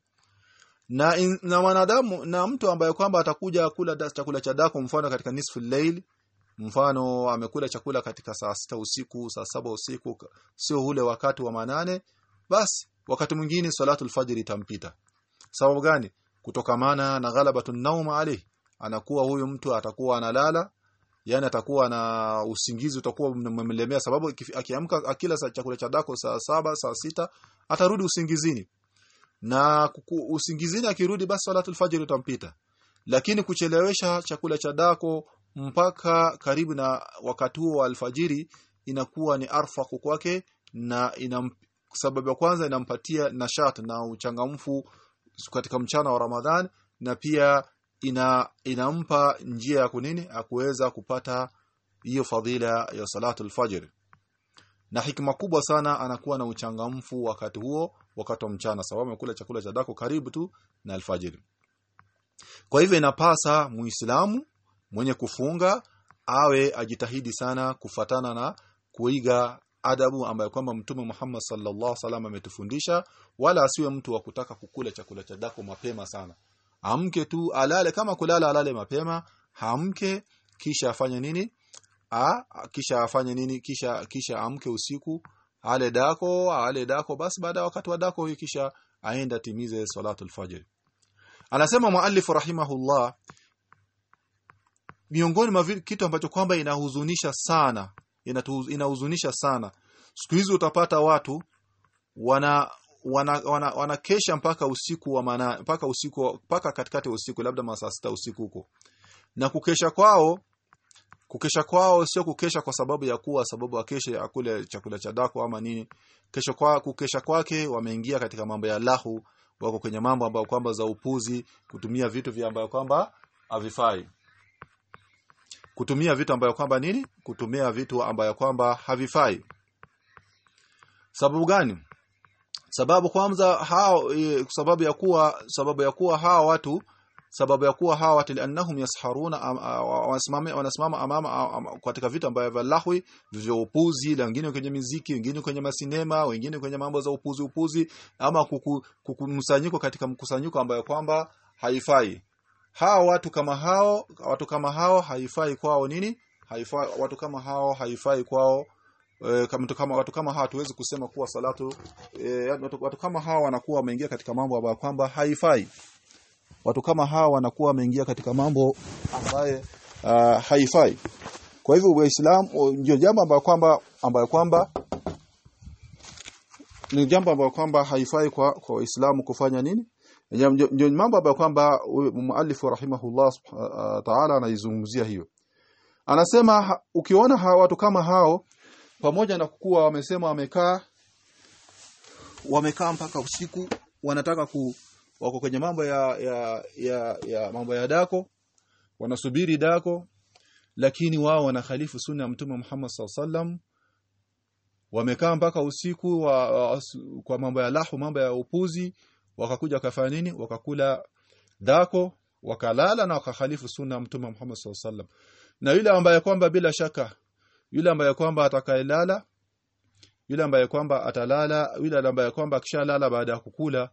Na in, na wanadamu na mtu ambaye kwamba atakuja kula da, chakula cha dako mfano katika nisfu layl mfano amekula chakula katika saa sita usiku saa saba usiku sio ule wakati wa manane basi wakati mwingine salatu alfajiri itampita. Sababu gani? Kutokamana na ghalabatu naum alayhi anakuwa huyu mtu atakuwa analala yani atakuwa na usingizi utakuwa umemlemea sababu akiamka akila chakula cha dako saa saba saa sita atarudi usingizini. Na kuku, usingizini akirudi basi salatul fajr utampita lakini kuchelewesha chakula cha dako mpaka karibu na wakati huo wa alfajiri inakuwa ni arfaku kwake na ina sababu ya kwanza inampatia nashat na uchangamfu katika mchana wa Ramadhan na pia ina inampa njia ya kunini akuweza kupata hiyo fadhila ya salatu al-fajr na hikma kubwa sana anakuwa na uchangamfu wakati huo wakati wa mchana. Sababu amekula chakula cha dako karibu tu na alfajiri. Kwa hivyo inapasa muislamu mwenye kufunga awe ajitahidi sana kufatana na kuiga adabu ambayo kwamba mtume Muhammad sallallahu alaihi wasallam ametufundisha wala asiwe mtu wa kutaka kukula chakula cha dako mapema sana amke tu alale. Kama kulala alale mapema hamke kisha afanye nini? A kisha afanye nini? Kisha kisha amke usiku ale dako ale dako. Basi baada wakati wa dako kisha aenda timize salatu alfajr anasema muallif rahimahullah miongoni mwa kitu ambacho kwamba inahuzunisha sana inahuzunisha sana. Siku hizi utapata watu wana wanakesha wana, wana mpaka usiku wa mana, mpaka usiku mpaka katikati ya usiku labda masaa sita usiku huko. Na kukesha kwao kukesha kwao sio kukesha kwa sababu ya kuwa sababu akeshe akule chakula cha dako ama nini. Kesho kwa kukesha kwake wameingia katika mambo ya lahu wako kwenye mambo ambayo kwamba za upuzi kutumia vitu vya ambayo kwamba havifai. Kutumia vitu ambayo kwamba nini? Kutumia vitu ambayo kwamba havifai. Sababu gani sababu kwanza hao e, sababu ya kuwa sababu ya kuwa hawa watu sababu ya kuwa hawa watu lianahum yasharuna wanasimama wanasimama amama katika vitu ambavyo vya lahwi vya upuzi wengine kwenye miziki wengine kwenye masinema wengine kwenye mambo za upuzi upuzi ama kukusanyiko katika mkusanyiko ambayo kwamba haifai. Hawa watu kama hao watu kama hao haifai kwao nini? Haifai watu kama hao haifai kwao e, kama kama watu kama hawa tuwezi kusema kuwa salatu e, watu, watu kama hawa wanakuwa wameingia katika mambo ambayo kwamba haifai. Watu kama hawa wanakuwa wameingia katika mambo ambaye uh, haifai. Kwa hivyo uislamu ndio jambo ambayo kwamba ambayo kwamba ni jambo ambayo kwamba haifai kwa kwa waislamu kufanya nini? Ndio mambo ambayo kwamba muallifu rahimahullah uh, ta'ala anaizungumzia hiyo. Anasema ukiona hawa watu kama hao pamoja na kuwa wamesema wamekaa wamekaa mpaka usiku wanataka ku wako kwenye mambo ya ya ya, ya mambo ya dako wanasubiri dako lakini wao wanakhalifu sunna ya mtume Muhammad sallam wamekaa mpaka usiku wa, wa, kwa mambo ya lahu mambo ya upuzi wakakuja wakafanya nini? Wakakula dako wakalala na wakakhalifu sunna ya mtume Muhammad sallam na yule ambaye kwamba bila shaka yule ambaye kwamba atakayelala yule ambaye kwamba atalala yule ambaye kwamba akishalala baada ya kukula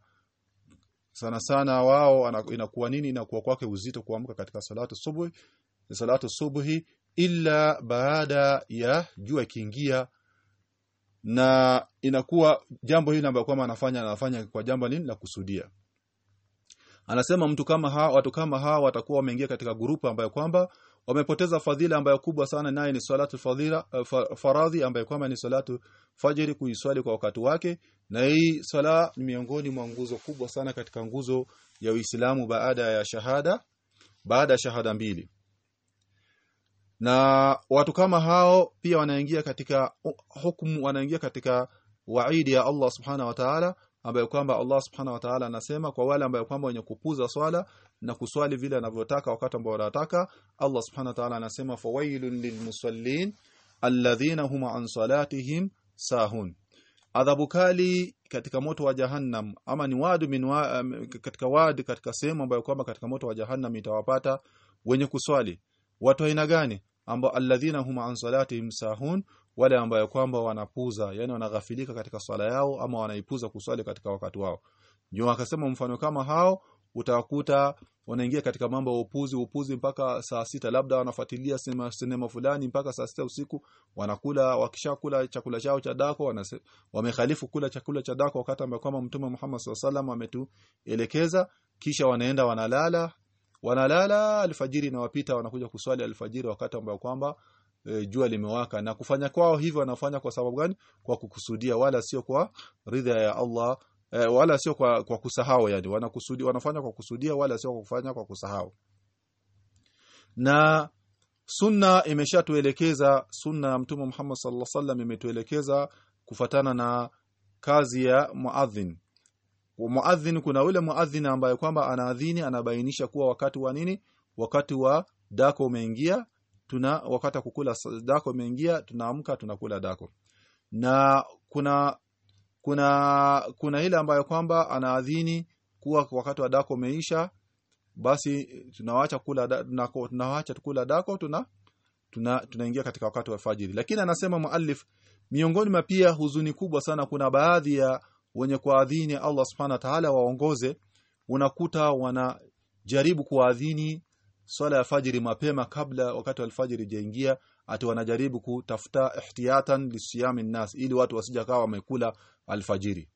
sana sana wao inakuwa nini? Inakuwa kwake uzito kuamka katika salatu subuhi salatu subuhi illa baada ya jua kiingia na inakuwa jambo hili ambayo kwamba anafanya anafanya kwa jambo nini? La kusudia anasema mtu kama hawa watu kama hawa watakuwa wameingia katika grupu ambayo kwamba wamepoteza fadhila ambayo kubwa sana naye ni salatu fadhila uh, faradhi ambayo kwamba ni salatu fajiri kuiswali kwa wakati wake. Na hii sala ni miongoni mwa nguzo kubwa sana katika nguzo ya Uislamu baada ya shahada baada ya shahada mbili. Na watu kama hao pia wanaingia katika hukumu wanaingia katika waidi ya Allah subhana wa ta'ala ambayo kwamba Allah subhanahu wa ta'ala anasema kwa wale ambayo kwamba wenye kupuza swala na kuswali vile anavyotaka wakati ambao wanataka Allah subhanahu wa ta'ala anasema fawailun lilmusallin alladhina hum an salatihim sahun. Adhabu kali katika moto wa jahannam ama ni wadu min wa, um, katika wadi katika sehemu ambayo kwamba katika moto wa jahannam itawapata wenye kuswali. Watu aina gani? Ambao alladhina hum an salatihim sahun wale ambayo kwamba wanapuza yani wanaghafilika katika swala yao ama wanaipuza kuswali katika wakati wao. Ndio akasema mfano kama hao utawakuta wanaingia katika mambo ya upuzi upuzi mpaka saa sita labda wanafuatilia sinema, sinema fulani mpaka saa sita usiku wanakula wakishakula chakula chao cha dako wamekhalifu kula chakula cha dako wakati ambao kama mtume Muhammad SAW ametuelekeza. Kisha wanaenda wanalala wanalala alfajiri na wapita wanakuja kuswali alfajiri wakati ambao kwamba e, jua limewaka. Na kufanya kwao hivyo wanafanya kwa sababu gani? Kwa kukusudia wala sio kwa ridha ya Allah e, wala sio kwa, kwa kusahau yani. Wanakusudi wanafanya kwa kusudia wala sio kwa kufanya kwa kusahau. Na sunna imeshatuelekeza sunna ya mtume Muhammad sallallahu alaihi wasallam imetuelekeza kufatana na kazi ya muadhin. Muadhin kuna ule muadhin ambaye kwamba anaadhini anabainisha kuwa wakati wa nini? Wakati wa dako umeingia tuna wakati kukula dako imeingia tunaamka tunakula dako. Na kuna kuna kuna ile ambayo kwamba anaadhini kuwa wakati wa dako umeisha basi tunawacha kula tunawaacha kula dako tuna tuna tunaingia katika wakati wa fajiri lakini anasema muallif miongoni mwa pia huzuni kubwa sana kuna baadhi ya wenye kuadhini Allah subhanahu wa ta'ala waongoze unakuta wanajaribu kuadhini swala ya fajiri mapema kabla wakati wa alfajiri jaingia ati wanajaribu kutafuta ihtiyatan lisiyami nnas ili watu wasija kawa wamekula alfajiri.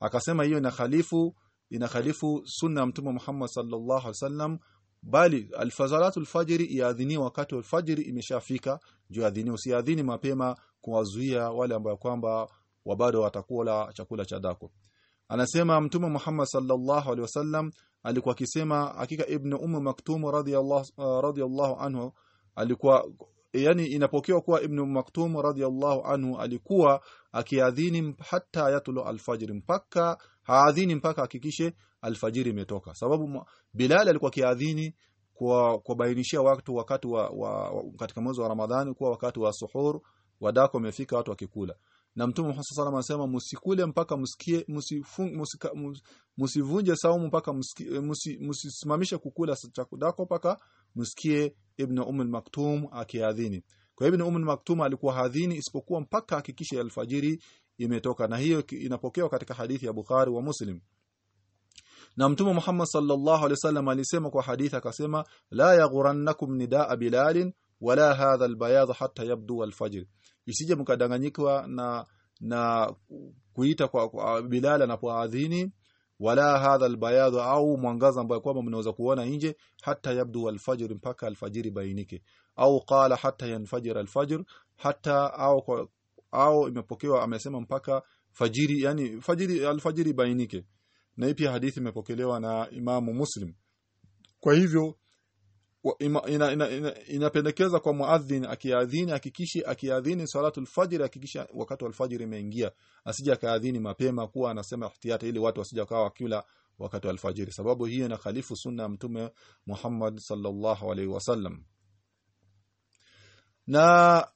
Akasema hiyo ina khalifu ina khalifu sunna mtume Muhammad sallallahu alaihi wasallam bali alfazalatul fajiri iadhini wakati wa alfajiri imeshafika juu adhini usiadhini mapema kuwazuia wale ambao kwamba wabado watakula chakula cha dako. Anasema mtume Muhammad sallallahu alaihi wasallam alikuwa akisema hakika ibn umm maktum radhiyallahu uh, anhu alikuwa yani inapokewa kuwa ibn maktum radhiyallahu anhu alikuwa akiadhini hata yatulu alfajr mpaka haadhini mpaka hakikishe alfajiri imetoka. Sababu Bilal alikuwa akiadhini kwa kubainishia watu wakati wa, wa, wa katika mwezi wa Ramadhani kuwa wakati wa suhur wadako umefika watu wakikula na mtume Muhammad sallallahu alaihi wasallam msikule mpaka msikie msivunje saumu mpaka msisimamishe kukula chakudako mpaka msikie ibn umm maktum akiadhini. Kwa ibn umm maktum alikuwa hadhini isipokuwa mpaka hakikisha alfajiri imetoka. Na hiyo inapokewa katika hadithi ya Bukhari wa Muslim. Na mtume Muhammad sallallahu alaihi wasallam alisema kwa hadithi akasema la yaghurannakum nidaa bilalin wala hadha albayad hatta yabdu alfajr isije mkadanganyikwa na na kuita kwa, kwa Bilal anapoadhini wala hadha albayad au mwangaza ambao kwamba mnaweza kuona nje hata yabdu alfajr mpaka alfajiri bainike au qala hata yanfajir alfajr hata au kwa, au imepokewa amesema mpaka fajiri yani fajiri alfajiri bainike na hii pia hadithi imepokelewa na Imamu Muslim. Kwa hivyo inapendekeza ina, ina, ina kwa muadhin akiadhini hakikishi akiadhini salatu alfajr akikisha wakati wa alfajr imeingia. Asije akaadhini mapema kuwa anasema ihtiyati ili watu wasije kawa wakila wakati wa alfajiri. Sababu hiyo na khalifu sunna ya mtume Muhammad sallallahu alaihi wasallam na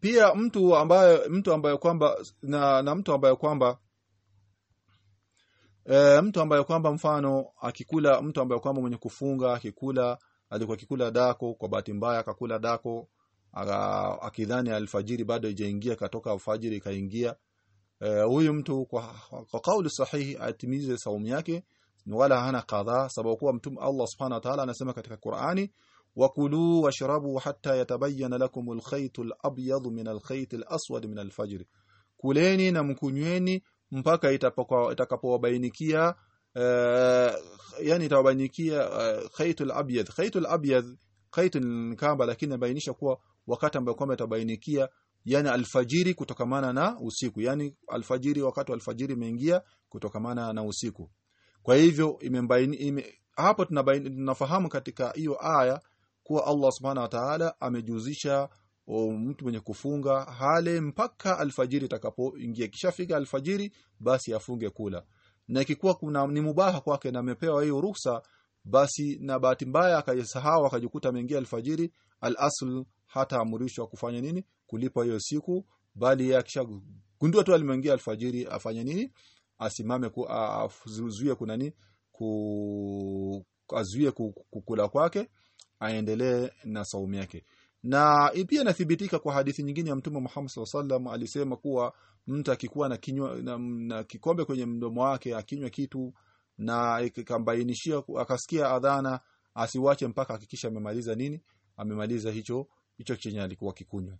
pia mtu ambaye mtu ambaye kwamba na, na mtu ambaye kwamba e, mtu ambaye kwamba mfano akikula mtu ambaye kwamba mwenye kufunga akikula alikuwa akikula dako kwa bahati mbaya akakula dako akidhani alfajiri bado haijaingia katoka alfajiri ikaingia. E, huyu mtu kwa, kauli sahihi atimize saumu yake wala hana kadhaa sababu kuwa mtume Allah subhanahu wa ta'ala anasema katika Qur'ani wakulu washrabu hatta yatabayyana lakum alkhayt alabyad min alkhayt alaswad min alfajr kuleni na mkunyweni mpaka itakapowabainikia yani itawabainikia khaitul abyad khaytul abyad khaytul kamba lakini bainisha kuwa wakati ambao kwamba itabainikia yani alfajiri kutokamana na usiku yani alfajiri wakati alfajiri imeingia kutokamana na usiku kwa hivyo imembaini ime, hapo tunafahamu katika hiyo aya kuwa Allah subhanahu wa ta'ala amejuzisha mtu mwenye kufunga hale mpaka alfajiri itakapoingia kishafika alfajiri basi afunge kula na ikikuwa kuna ni mubaha kwake na amepewa hiyo ruhusa basi na bahati mbaya akajisahau akajikuta ameingia alfajiri al-asl hata amurishwa kufanya nini? Kulipa hiyo siku bali yeye akishagundua tu alimeingia alfajiri afanye nini? Asimame ku, azuie kuna nini? Ku azuie kukula kwake aendelee na saumu yake na pia inathibitika kwa hadithi nyingine ya mtume Muhammad SAW alisema kuwa mtu akikuwa na kinywa na, na kikombe kwenye mdomo wake akinywa kitu na ikambainishia akasikia adhana asiwache mpaka hakikisha amemaliza nini? Amemaliza hicho hicho chenye alikuwa kikunywa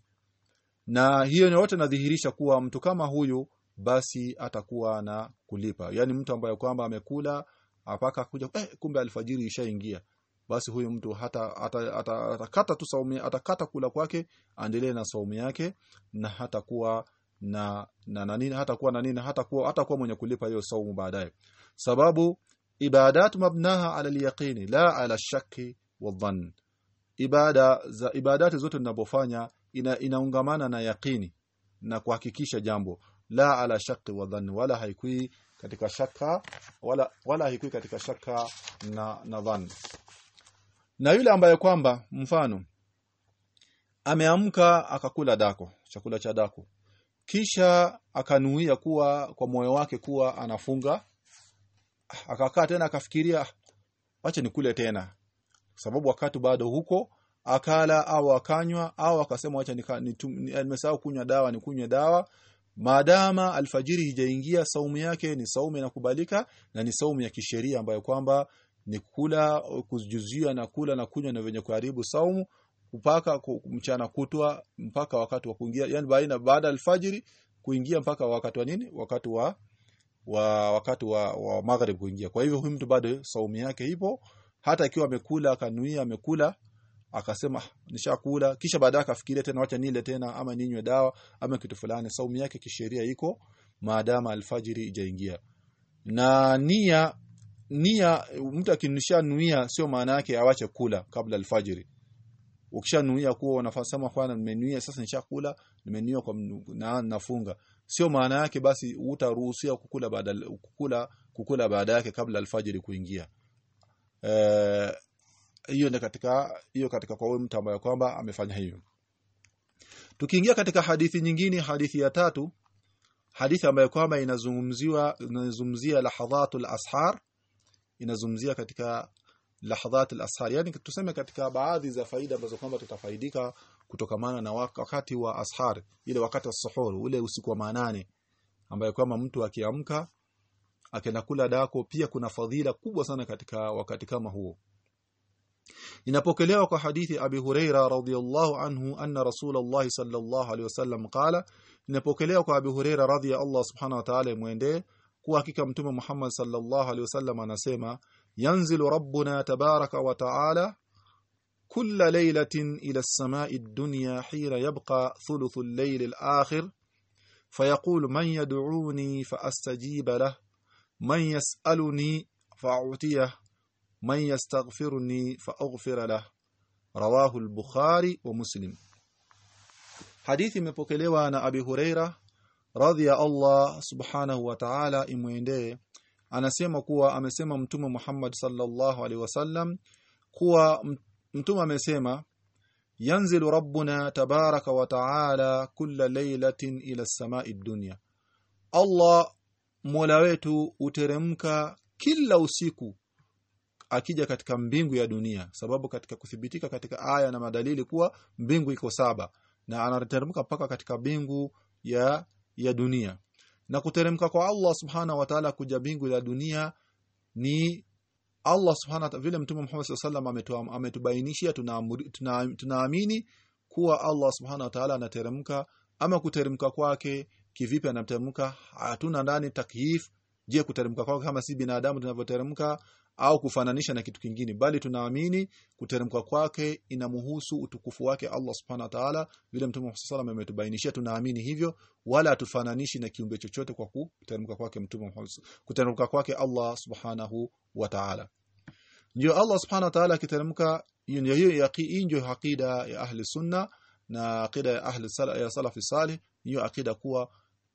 na hiyo yote nadhihirisha kuwa mtu kama huyu basi atakuwa na kulipa. Yani mtu ambaye kwamba amekula apaka kuja eh, kumbe alfajiri ishaingia basi huyu mtu hata atakata ata, ata tu saumu atakata kula kwake aendelee na saumu yake na hata kuwa na na, na nini hata kuwa na nini hata kuwa hata kuwa mwenye kulipa hiyo saumu baadaye. Sababu ibadat mabnaha ala alyaqini la ala shaki wadhann ibada za ibadati zote tunapofanya ina, inaungamana na yaqini na kuhakikisha jambo. La ala shaki wadhann wala haikui katika shaka wala wala haikui katika shaka na na dhann na yule ambaye kwamba mfano ameamka akakula dako chakula cha dako. Kisha akanuia kuwa kwa moyo wake kuwa anafunga akakaa tena akafikiria acha nikule tena. Sababu wakati bado huko akala au akanywa au akasema wacha nimesahau kunywa dawa nikunywe dawa. Maadama alfajiri hijaingia saumu yake ni saumu inakubalika na ni saumu ya kisheria ambayo kwamba ni kula kujuzia na kula na kunywa na venye kuharibu saumu mpaka mchana kutwa mpaka wakati wa kuingia yani baina baada alfajiri kuingia mpaka wakati wa nini? Wakati wa wa wakati wa, wa maghrib kuingia. Kwa hivyo huyu mtu bado saumu yake ipo hata ikiwa amekula akanuia amekula akasema nishakula. Kisha baadaye akafikiria tena wacha nile tena ama ninywe dawa ama kitu fulani. Saumu yake kisheria iko maadama alfajiri ijaingia na nia nia mtu akinishanuia sio maana yake awache kula kabla alfajiri. Ukishanuia kuwa unafasema kwana nimenuia sasa nishakula nimenuia kwa na, nafunga. Sio maana yake basi utaruhusiwa kukula baada kukula kukula baada yake kabla alfajiri kuingia. Eh hiyo ni katika hiyo katika kwa mtu ambaye kwamba amefanya hivyo. Tukiingia katika hadithi nyingine hadithi ya tatu hadithi ambayo kwamba inazungumziwa inazungumzia lahadhatul ashar inazungumzia katika lahadhatul ashar yani tuseme katika baadhi za faida ambazo kwamba tutafaidika kutokamana na wakati wa ashar ile wakati wa suhur ule usiku wa manane ambaye kwamba mtu akiamka akaenda kula dako pia kuna fadhila kubwa sana katika wakati kama huo. Inapokelewa kwa hadithi Abi Huraira radhiyallahu anhu anna Rasulullah sallallahu alaihi wasallam qala inapokelewa kwa Abi Huraira radhiya Allah subhanahu wa ta'ala mwende kuwa hakika mtume Muhammad sallallahu alaihi wasallam anasema yanzilu rabbuna tabaraka wa ta'ala كل ليلة إلى السماء الدنيا حين يبقى ثلث الليل الآخر فيقول من يدعوني فأستجيب له من يسألني فأعطيه من يستغفرني فأغفر له رواه البخاري ومسلم حديث imepokelewa na Abi Huraira radhiya Allah subhanahu wa ta'ala imwendee anasema kuwa amesema mtume Muhammad sallallahu alaihi wasallam kuwa mtume amesema yanzilu rabbuna tabaraka wa ta'ala kulla laylatin ila samai dunya. Allah Mola wetu uteremka kila usiku akija katika mbingu ya dunia sababu katika kuthibitika katika aya na madalili kuwa mbingu iko saba na anateremka mpaka katika mbingu ya ya dunia. Na kuteremka kwa Allah subhana wa ta'ala kuja bingu la dunia ni Allah subhana vile mtume Muhammad sallallahu alaihi wasallam ametubainishia tunaamini tuna, tuna kuwa Allah subhana wa ta'ala anateremka ama kuteremka kwake kivipi anateremka? Hatuna ndani takyif. Je kuteremka kwake kama si binadamu tunavyoteremka au kufananisha na kitu kingine bali tunaamini kuteremka kwake inamhusu utukufu wake Allah subhanahu wa ta'ala vile mtume Muhammad sallallahu ametubainishia. Tunaamini hivyo wala tufananishi na kiumbe chochote kwa kuteremka kwake mtume Muhammad kuteremka kwake Allah subhanahu wa ta'ala. Ndio Allah subhanahu wa ta'ala akiteremka hiyo yaqi ndio aqida ya ahli sunna na aqida ya ahli salaf ya salafi salih hiyo aqida kuwa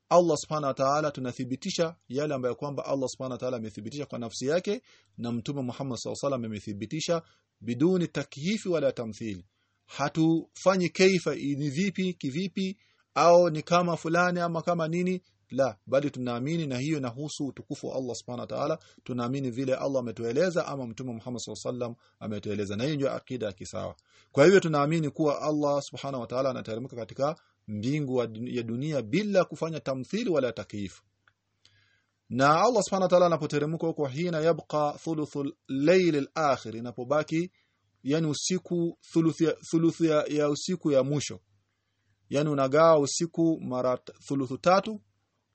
Allah subhanahu wa ta'ala tunathibitisha yale ambayo kwamba Allah subhanahu wa ta'ala amethibitisha kwa nafsi yake na mtume Muhammad alaihi amethibitisha biduni takyifi wala tamthili. Hatufanyi kaifa ni vipi kivipi au ni kama fulani ama kama nini? La bali tunaamini na hiyo inahusu utukufu wa Allah subhanahu wa ta'ala. Tunaamini vile Allah ametueleza ama mtume Muhammad alaihi ametueleza na hiyo ndio akida ya kisawa. Kwa hivyo tunaamini kuwa Allah subhanahu wa ta'ala anateremka katika mbingu ya dunia bila kufanya tamthili wala takyifu. Na Allah subhanahu wa ta'ala anapoteremka huko hina yabqa thuluthul layl al-akhir inapobaki yani usiku thuluthi ya, thuluthi ya, ya usiku ya mwisho. Yani unagawa usiku mara thuluthu tatu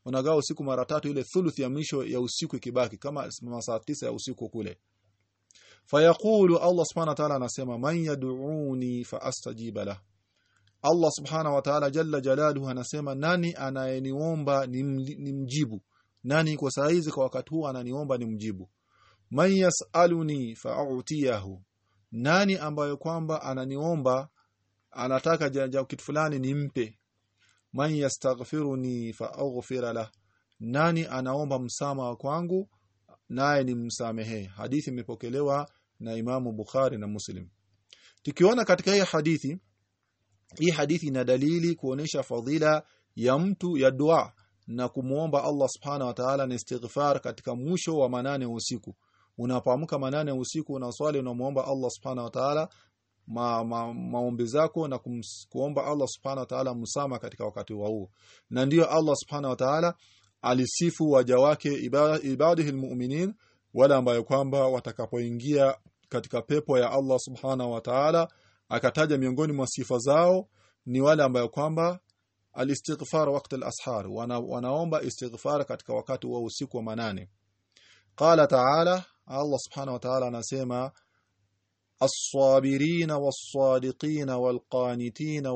unagawa usiku mara tatu ile thuluthi ya mwisho ya usiku ikibaki kama masaa tisa ya usiku kule. Fayaqulu Allah subhanahu wa ta'ala anasema man yad'uni fa astajiba lah Allah subhanahu wa ta'ala jalla jalaluhu anasema nani anayeniomba ni mjibu nani kwa saa hizi kwa wakati huu ananiomba ni mjibu man yasaluni fa'utiyahu. Nani ambayo kwamba ananiomba anataka janja kitu fulani nimpe? Man yastaghfiruni faaghfira lah. Nani anaomba msamaha kwangu naye ni msamehe. Hadithi imepokelewa na Imamu Bukhari na Muslim. Tukiona katika hii hadithi hii hadithi ina dalili kuonesha fadhila ya mtu ya dua na kumuomba Allah subhanahu wa ta'ala na istighfar katika mwisho wa manane usiku. Unapoamka manane usiku unaswali unamuomba Allah subhanahu wa ta'ala ma, ma, maombi zako na kum, kuomba Allah subhanahu wa ta'ala msama katika wakati wa huo. Na ndiyo Allah subhanahu wa ta'ala alisifu waja wake ibadihi almu'minin wala ambayo kwamba watakapoingia katika pepo ya Allah subhanahu wa ta'ala akataja miongoni mwa sifa zao ni wale ambayo kwamba alistighfar wakati al-ashar wana, wanaomba istighfar katika wakati wa usiku wa manane qala ta'ala Allah subhanahu wa ta'ala anasema الصابرين والصادقين والقانتين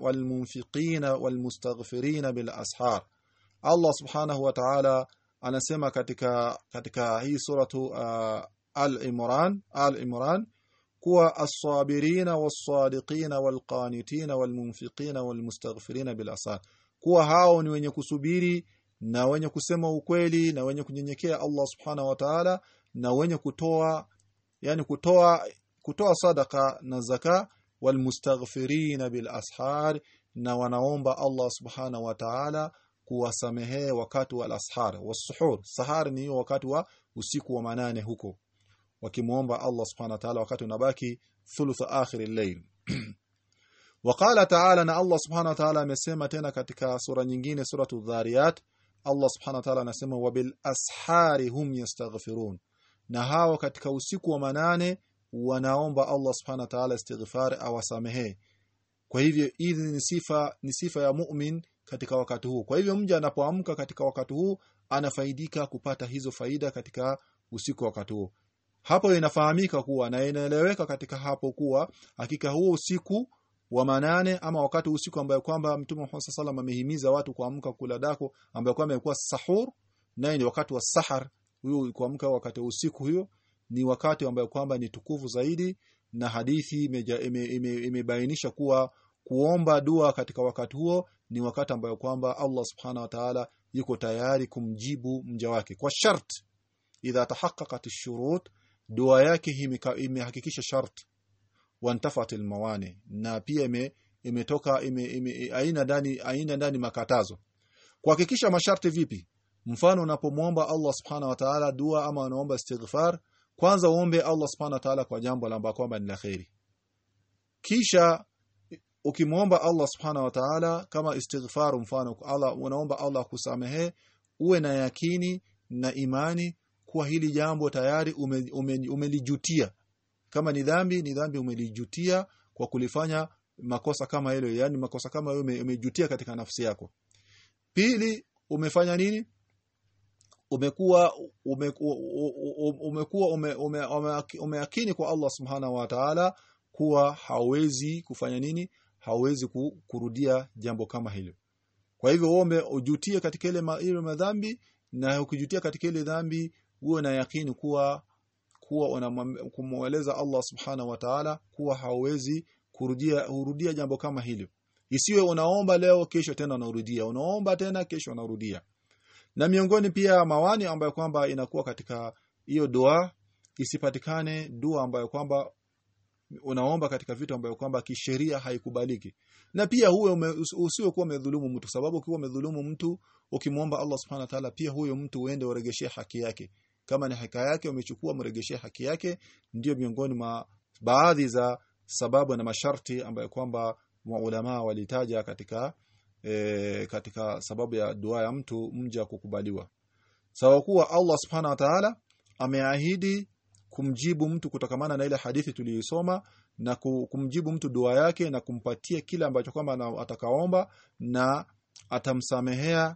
والمنفقين والمستغفرين بالأسحار Allah subhanahu wa ta'ala anasema katika katika hii suratu uh, Al-Imran Al-Imran kuwa as-sabirina was-sadiqina wal-qanitina wal-munfiqina kuwa hao ni wenye kusubiri na wenye kusema ukweli na wenye kunyenyekea Allah subhanahu wa ta'ala na wenye kutoa yani kutoa kutoa sadaka na zaka walmustaghfirina bil ashar na wanaomba Allah subhanahu wa ta'ala kuwasamehea wakati wa al-ashar wasuhur sahar ni wakati wa usiku wa manane huko wakimuomba Allah subhanahu wa ta'ala wakati unabaki thuluth akhir al-layl وقال تعالى na Allah subhanahu wa ta'ala amesema tena katika sura nyingine suratu dhariyat Allah subhanahu wa ta'ala anasema wabil ashari hum yastaghfirun na hao katika usiku wa manane wanaomba Allah subhanahu wa ta'ala istighfar awasamehe kwa hivyo hizi ni sifa ni sifa ya mu'min katika wakati huu kwa hivyo mja anapoamka katika wakati huu anafaidika kupata hizo faida katika usiku wakati huu hapo inafahamika kuwa na inaeleweka katika hapo kuwa hakika huo usiku wa manane ama wakati usiku ambayo kwamba Mtume Muhammad sallam amehimiza watu kuamka kula dako ambayo kwamba imekuwa sahur naye ni wakati wa sahar. Huyo kuamka wakati wa usiku huyo ni wakati ambayo kwamba ni tukufu zaidi na hadithi imebainisha ime, ime kuwa kuomba dua katika wakati huo ni wakati ambayo kwamba Allah subhana wa ta'ala yuko tayari kumjibu mja wake kwa sharti idha tahaqqaqat ash-shurut dua yake imehakikisha shart wantafat almawani. Na pia ime imetoka ime, ime, aina ndani aina ndani makatazo. Kuhakikisha masharti vipi? Mfano unapomwomba Allah subhanahu wa ta'ala dua ama unaomba istighfar kwanza uombe Allah subhanahu wa ta'ala kwa jambo ambalo kwamba ni la khairi kisha ukimwomba Allah subhanahu wa ta'ala kama istighfar mfano Allah unaomba Allah kusamehe uwe na yakini na imani kuwa hili jambo tayari umelijutia ume, ume kama ni dhambi ni dhambi umelijutia kwa kulifanya makosa kama hilo yani makosa kama hayo umejutia katika nafsi yako. Pili umefanya nini? Umekuwa umekuwa ume, ume, ume, kwa Allah subhanahu wa ta'ala kuwa hawezi kufanya nini? Hawezi kurudia jambo kama hilo. Kwa hivyo uombe ujutie katika ile madhambi na ukijutia katika ile dhambi uwe na yakini kuwa kuwa unamweleza Allah subhanahu wa ta'ala kuwa hauwezi kurudia hurudia jambo kama hilo isiwe unaomba leo kesho tena unarudia. Unaomba tena kesho unarudia. Na miongoni pia mawani ambayo kwamba inakuwa katika hiyo dua isipatikane dua ambayo kwamba unaomba katika vitu ambayo kwamba kisheria haikubaliki. Na pia huwe usiwe kuwa umedhulumu mtu. Sababu ukiwa umedhulumu mtu ukimwomba Allah subhanahu wa ta'ala pia huyo mtu uende uregeshe haki yake kama ni haki yake umechukua mregeshee haki yake ndio miongoni mwa baadhi za sababu na masharti ambayo kwamba maulama walitaja katika e, katika sababu ya dua ya mtu mja kukubaliwa. Sawa kuwa Allah subhanahu wa ta'ala ameahidi kumjibu mtu kutokamana na ile hadithi tuliyosoma na kumjibu mtu dua yake na kumpatia kile ambacho kwamba atakaomba na atamsamehea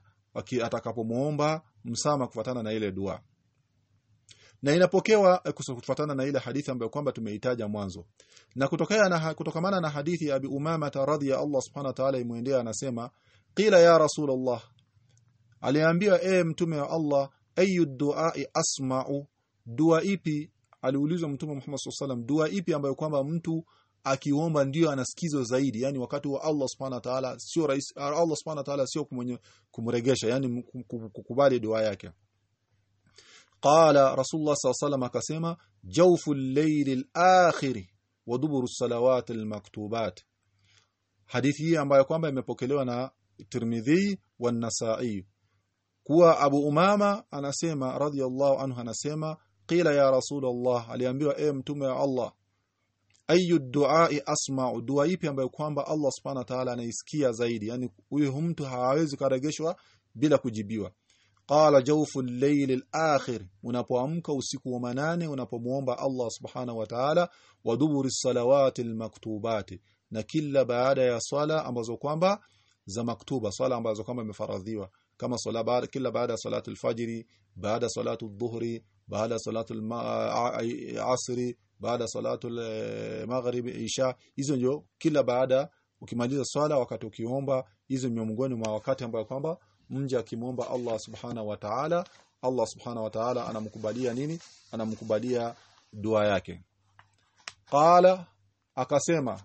atakapomuomba msama kufuatana na ile dua na inapokewa kufuatana na ile hadithi ambayo kwamba tumeitaja mwanzo. Na kutokana na kutokamana na hadithi ya Abi Umama radhiya Allah subhanahu wa ta'ala imuendea anasema qila ya rasul rasulullah. Aliambiwa e mtume wa Allah ayu du'a asma'u? Dua ipi? Aliulizwa mtume Muhammad sallallahu dua ipi ambayo kwamba mtu akiomba ndio anasikizwa zaidi? Yani wakati wa Allah subhanahu wa ta'ala sio rais Allah subhanahu wa ta'ala sio kumregesha yani kukubali dua yake qala rasulullah sallallahu akasema jawfu al-layl al-akhir wa duburu salawat al-maktubat hadithi hii ambayo kwamba imepokelewa na Tirmidhi wa Nasa'i. Kuwa Abu Umama anasema radhiyallahu anhu anasema qila ya rasulullah aliambiwa e mtume wa Allah ayu duai asma'u? Dua ipi ambayo kwamba Allah subhanahu wa ta'ala anaisikia zaidi? Yani huyo mtu hawezi karegeshwa bila kujibiwa qala jawfu al-layl al-akhir unapoamka usiku wa manane unapomuomba Allah subhanahu wa ta'ala wa duburi salawati al-maktubat na kila baada ya swala ambazo kwamba za maktuba swala ambazo kwamba imefaradhiwa kama swala baada kila baada ya salatu al-fajri baada salatu adh-dhuhri baada salatu al-asri baada salatu al-maghrib isha hizo ndio kila baada ukimaliza swala wakati ukiomba hizo miongoni mwa wakati ambao kwamba mja akimwomba Allah subhanahu wa ta'ala Allah subhanahu wa ta'ala anamkubalia nini? Anamkubalia dua yake. Qala akasema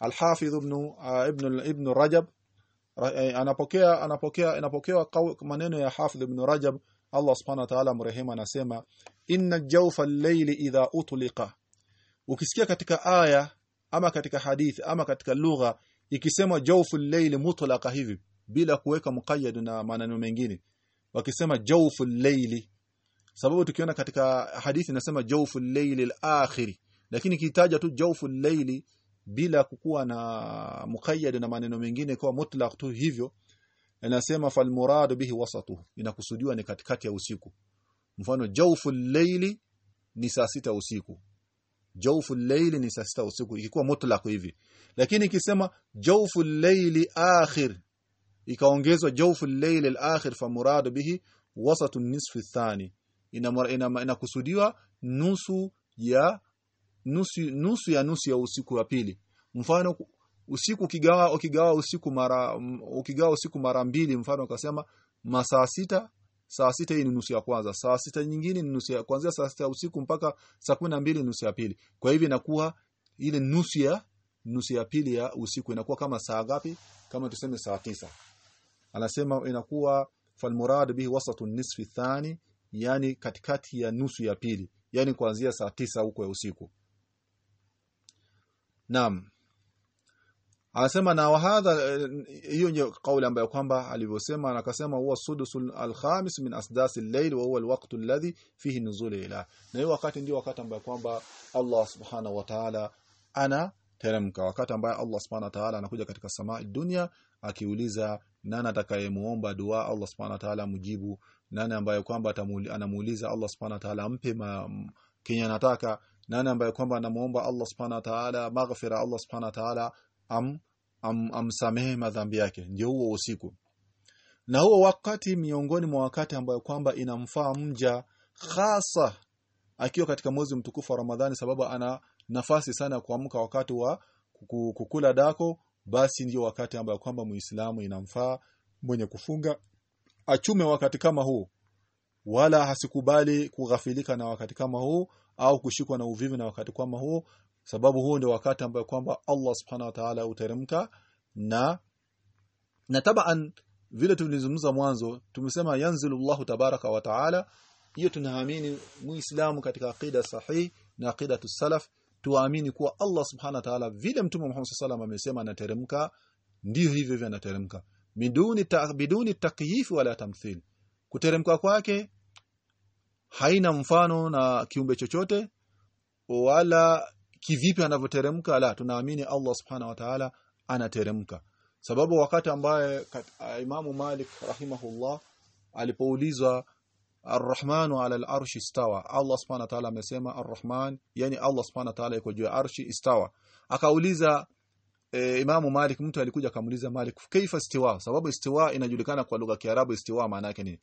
al-hafidh ibn uh, ibn ibn rajab anapokea anapokea inapokewa maneno ya hafidh ibn rajab Allah subhanahu wa ta'ala mrehema anasema inna jawfa al-layli idha utliqa. Ukisikia katika aya ama katika hadithi ama katika lugha ikisema jawfu al-layli mutlaqa hivi bila kuweka muqayyad na maneno mengine. Wakisema jawful layli. Sababu tukiona katika hadithi nasema jawful layli al-akhir. Lakini kitaja tu jawful layli bila kukuwa na muqayyad na maneno mengine kwa mutlaq tu hivyo anasema fal murad bihi wasatuhu. Inakusudiwa ni katikati ya usiku. Mfano jawful layli ni saa sita usiku. Jawful layli ni saa sita usiku. Ikikuwa mutlaq hivi. Lakini ikisema jawful layli akhir ikaongezwa jawfu al-layl al-akhir fa murad bihi wasatu nisfi thani inakusudiwa ina, ina nusu ya nusu nusu ya nusu ya usiku wa pili. Mfano usiku ukigawa ukigawa usiku mara ukigawa usiku mara mbili mfano akasema masaa sita saa sita hii ni nusu ya kwanza saa sita nyingine ni nusu ya kuanzia saa sita usiku mpaka saa mbili nusu ya pili. Kwa hivyo inakuwa ile nusu ya nusu ya pili ya usiku inakuwa kama saa ngapi? Kama tuseme saa tisa anasema inakuwa falmurad bihi wasatu nisfi thani yani katikati ya nusu ya pili yani kuanzia saa tisa huko ya usiku. Naam. Anasema na wahadha hiyo ndio kauli ambayo kwamba alivyosema na akasema huwa sudusul alkhamis min asdasi al-layl wa huwa alwaqtu alladhi fihi nuzul ila. Na hiyo wakati ndio wakati ambayo kwamba Allah subhanahu wa ta'ala ana teremka wakati ambayo Allah subhanahu wa ta'ala anakuja katika samaa dunia akiuliza nani atakayemuomba dua? Allah subhanahu wa ta'ala mujibu nani ambaye kwamba anamuuliza? Allah subhanahu wa ta'ala ampe kenya anataka. Nani ambaye kwamba anamuomba? Allah subhanahu wa ta'ala maghfira Allah subhanahu wa ta'ala am, am amsamehe madhambi yake. Ndio huo usiku. Na huo wakati miongoni mwa wakati ambayo kwamba inamfaa mja hasa akiwa katika mwezi mtukufu wa Ramadhani sababu ana nafasi sana kuamka wakati wa kukula dako basi ndio wakati ambao kwamba muislamu inamfaa mwenye kufunga achume wakati kama huu. Wala hasikubali kughafilika na wakati kama huu au kushikwa na uvivu na wakati kama huu sababu huu ndio wakati ambao kwamba Allah subhanahu wa ta'ala uteremka na na tabaan vile tulizungumza mwanzo tumesema yanzilu Allah tabaraka wa taala. Hiyo tunaamini muislamu katika aqida sahihi na aqida salaf tuamini kuwa Allah subhana wa ta'ala vile mtume Muhammad sallallahu alaihi amesema anateremka ndio hivyo hivyo anateremka. Biduni ta, biduni takyif wala tamthil. Kuteremka kwake haina mfano na kiumbe chochote wala kivipi anavyoteremka la tunaamini Allah subhana wa ta'ala anateremka. Sababu wakati ambaye Imamu Malik rahimahullah alipoulizwa Ar-Rahmanu ala al-arshi istawa. Allah subhanahu wa ta'ala amesema Ar-Rahman yani Allah subhanahu wa ta'ala yuko juu ya arshi istawa. Akauliza e, Imamu Malik mtu alikuja akamuuliza Malik kaifa istiwa? Sababu istiwa inajulikana kwa lugha ya Kiarabu istiwa maana yake ni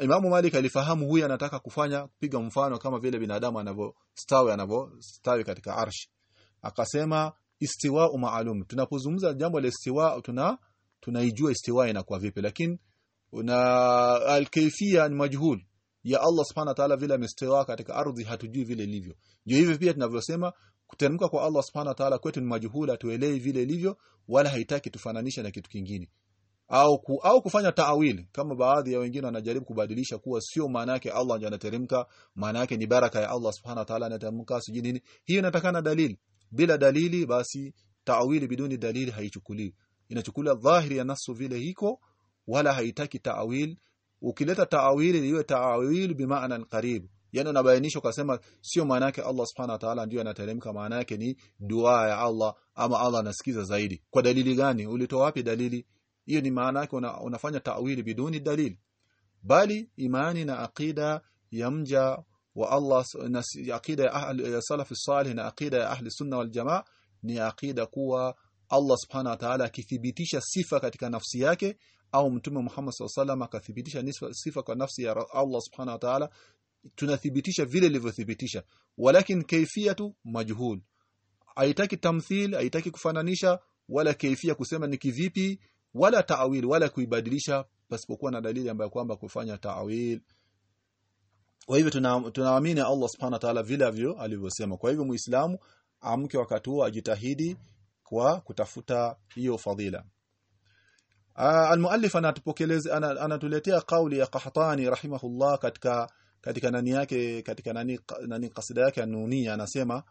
Imamu Malik alifahamu huyu anataka kufanya kupiga mfano kama vile binadamu anavyostawi anavyostawi katika arshi. Akasema istiwa maalum. Tunapozungumza jambo la istiwa tuna tunaijua istiwa inakuwa vipi lakini na alkaifia ni majhul. Ya Allah subhanahu wa ta'ala vile amestawa katika ardhi hatujui vile ilivyo. Ndio hivyo pia tunavyosema kuteremka kwa Allah subhanahu wa ta'ala kwetu ni majhul atuelewi vile ilivyo wala haitaki tufananisha na kitu kingine. Au ku, au kufanya tawil kama baadhi ya wengine wanajaribu kubadilisha kuwa sio maana yake Allah ndiye anateremka maana yake ni baraka ya Allah subhanahu wa ta'ala anateremka sijui nini. Hiyo inatakana dalili. Bila dalili basi taawili biduni dalili haichukuliwi. Inachukulia dhahiri ya nasu vile hiko wala haitaki taawil ukileta taawili iwe taawil bimaana alqarib yani unabainisha ukasema sio maana yake Allah subhanahu wa ta'ala ndio anateremka maana yake ni dua ya Allah ama Allah anasikiza zaidi. Kwa dalili gani? Ulitoa wapi dalili? Hiyo ni maana yake una, unafanya taawili biduni dalili. Bali imani na aqida ya mja wa Allah na aqida ya ahli ya salaf salih na aqida ya ahli sunna wal jamaa ni aqida kuwa Allah subhanahu wa ta'ala akithibitisha sifa katika nafsi yake au mtume Muhammad SAW akathibitisha sifa kwa nafsi ya Allah subhanahu wa ta'ala tunathibitisha vile ilivyothibitisha walakin kaifiyatu majhul. Haitaki tamthil haitaki kufananisha wala kaifia kusema ni kivipi wala taawil wala kuibadilisha pasipokuwa na dalili ambayo kwamba kufanya taawil kwa hivyo tunaamini tuna Allah subhanahu wa ta'ala vile avyo alivyosema. Kwa hivyo muislamu amke wakati huo ajitahidi kwa kutafuta hiyo fadhila almuallif anatupokeleza anatuletea kauli ya Qahtani rahimahullah katika katika nani yake katika nani nani kasida yake anunia anasema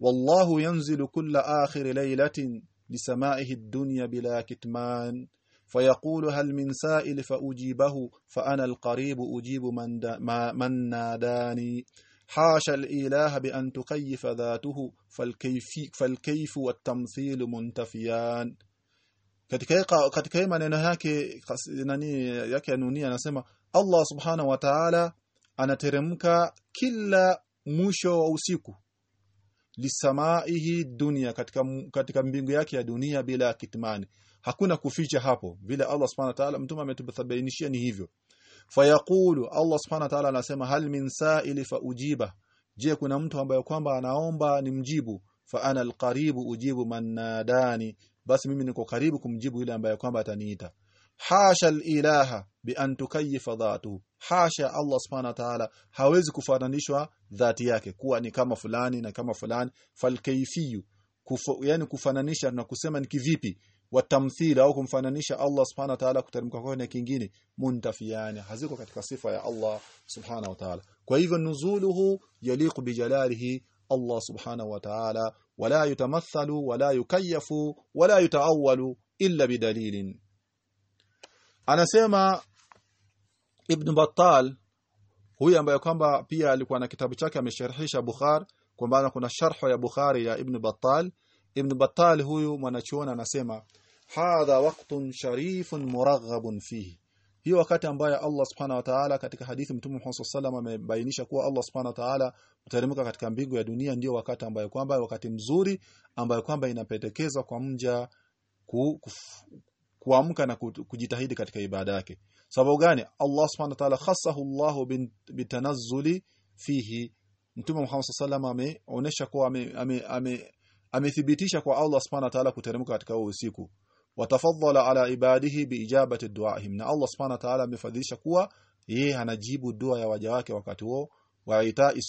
wallahu yanzilu kulla akhir laylatin لسمائه الدنيا بلا كتمان فيقول هل من سائل فأجيبه فأنا القريب أجيب من, دا من ناداني حاشا الإله بأن تكيف ذاته فالكيف, فالكيف والتمثيل منتفيان katika katika maneno yake nani yake anunia anasema Allah subhanahu wa ta'ala anateremka kila mwisho wa usiku. Lisamaihi dunia katika katika mbingu yake ya dunia bila kitmani. Hakuna kuficha hapo. Vile Allah subhanahu wa ta'ala mtume ametubainisha ni hivyo. Fayaqulu Allah subhanahu wa ta'ala anasema hal min sa'ili fa je kuna mtu ambaye kwamba anaomba nimjibu fa ana alqaribu ujibu man nadani basi mimi niko karibu kumjibu yule ambaye kwamba ataniita. Hasha ilaha bi an tukayyifa dhatuhu hasha Allah subhanahu wa ta'ala hawezi kufananishwa dhati yake kuwa ni kama fulani na kama fulani. Falkayfiyu kufu, yani kufananisha na kusema ni kivipi? Watamthila au kumfananisha Allah subhanahu wa ta'ala kuteremka kwake na kingine muntafiani. Haziko katika sifa ya Allah subhanahu wa ta'ala. Kwa hivyo nuzuluhu yaliqu bijalalihi الله سبحانه وتعالى ولا يتمثل ولا يكيف ولا يتأول إلا بدليل. أنا سيما ابن بطال هو يمبا يقوم بيا لكوانا كتاب شاكا من شرحيش بخار كما نقول الشرح يا بخاري يا ابن بطال. ابن بطال هو منشون أنا سيما هذا وقت شريف مرغب فيه. Hii wakati ambayo Allah subhanahu wa ta'ala katika hadithi mtume Muhammad sallallahu amebainisha kuwa Allah subhanahu wa ta'ala utarimka katika mbingu ya dunia ndiyo wakati ambayo kwamba wakati mzuri ambayo kwamba inapendekezwa kwa mja ku, kuamka na kujitahidi katika ibada yake. Sababu gani? Allah subhanahu wa ta'ala khassahu Allah bitanazzuli fihi. Mtume Muhammad sallallahu ameonesha kuwa amethibitisha kwa Allah subhanahu wa ta'ala kuteremka katika usiku watafadhala ala ibadihi biijabati du'ahim na Allah subhanahu wa ta'ala amefadhilisha kuwa yeye anajibu dua ya waja wake wakati huo wa itai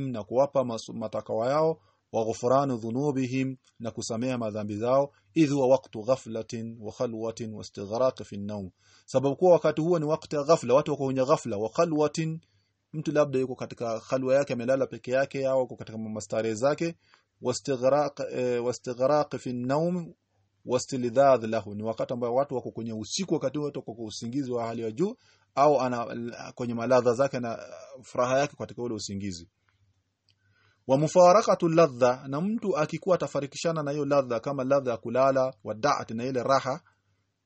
na kuwapa matakwa yao wa ghufranu dhunubihim na kusamea madhambi zao idhu waqtu ghaflatin wa khalwatin wa istighraq fi an-nawm. Sababu kuwa wakati huo ni wakati ghafla watu wako kwenye ghafla wa khalwatin mtu labda yuko katika khalwa yake amelala peke yake au yuko katika mastare zake wastighraq e, wastighraq fi an-nawm wastilidhadh lahu. Ni wakati ambao watu wako kwenye usiku wakati wote kwa usingizi wa hali ya juu au ana kwenye maladha zake na furaha yake katika ule usingizi. Wa mufarakatu ladha na mtu akikuwa tafarikishana na hiyo ladha kama ladha ya kulala wadaati na ile raha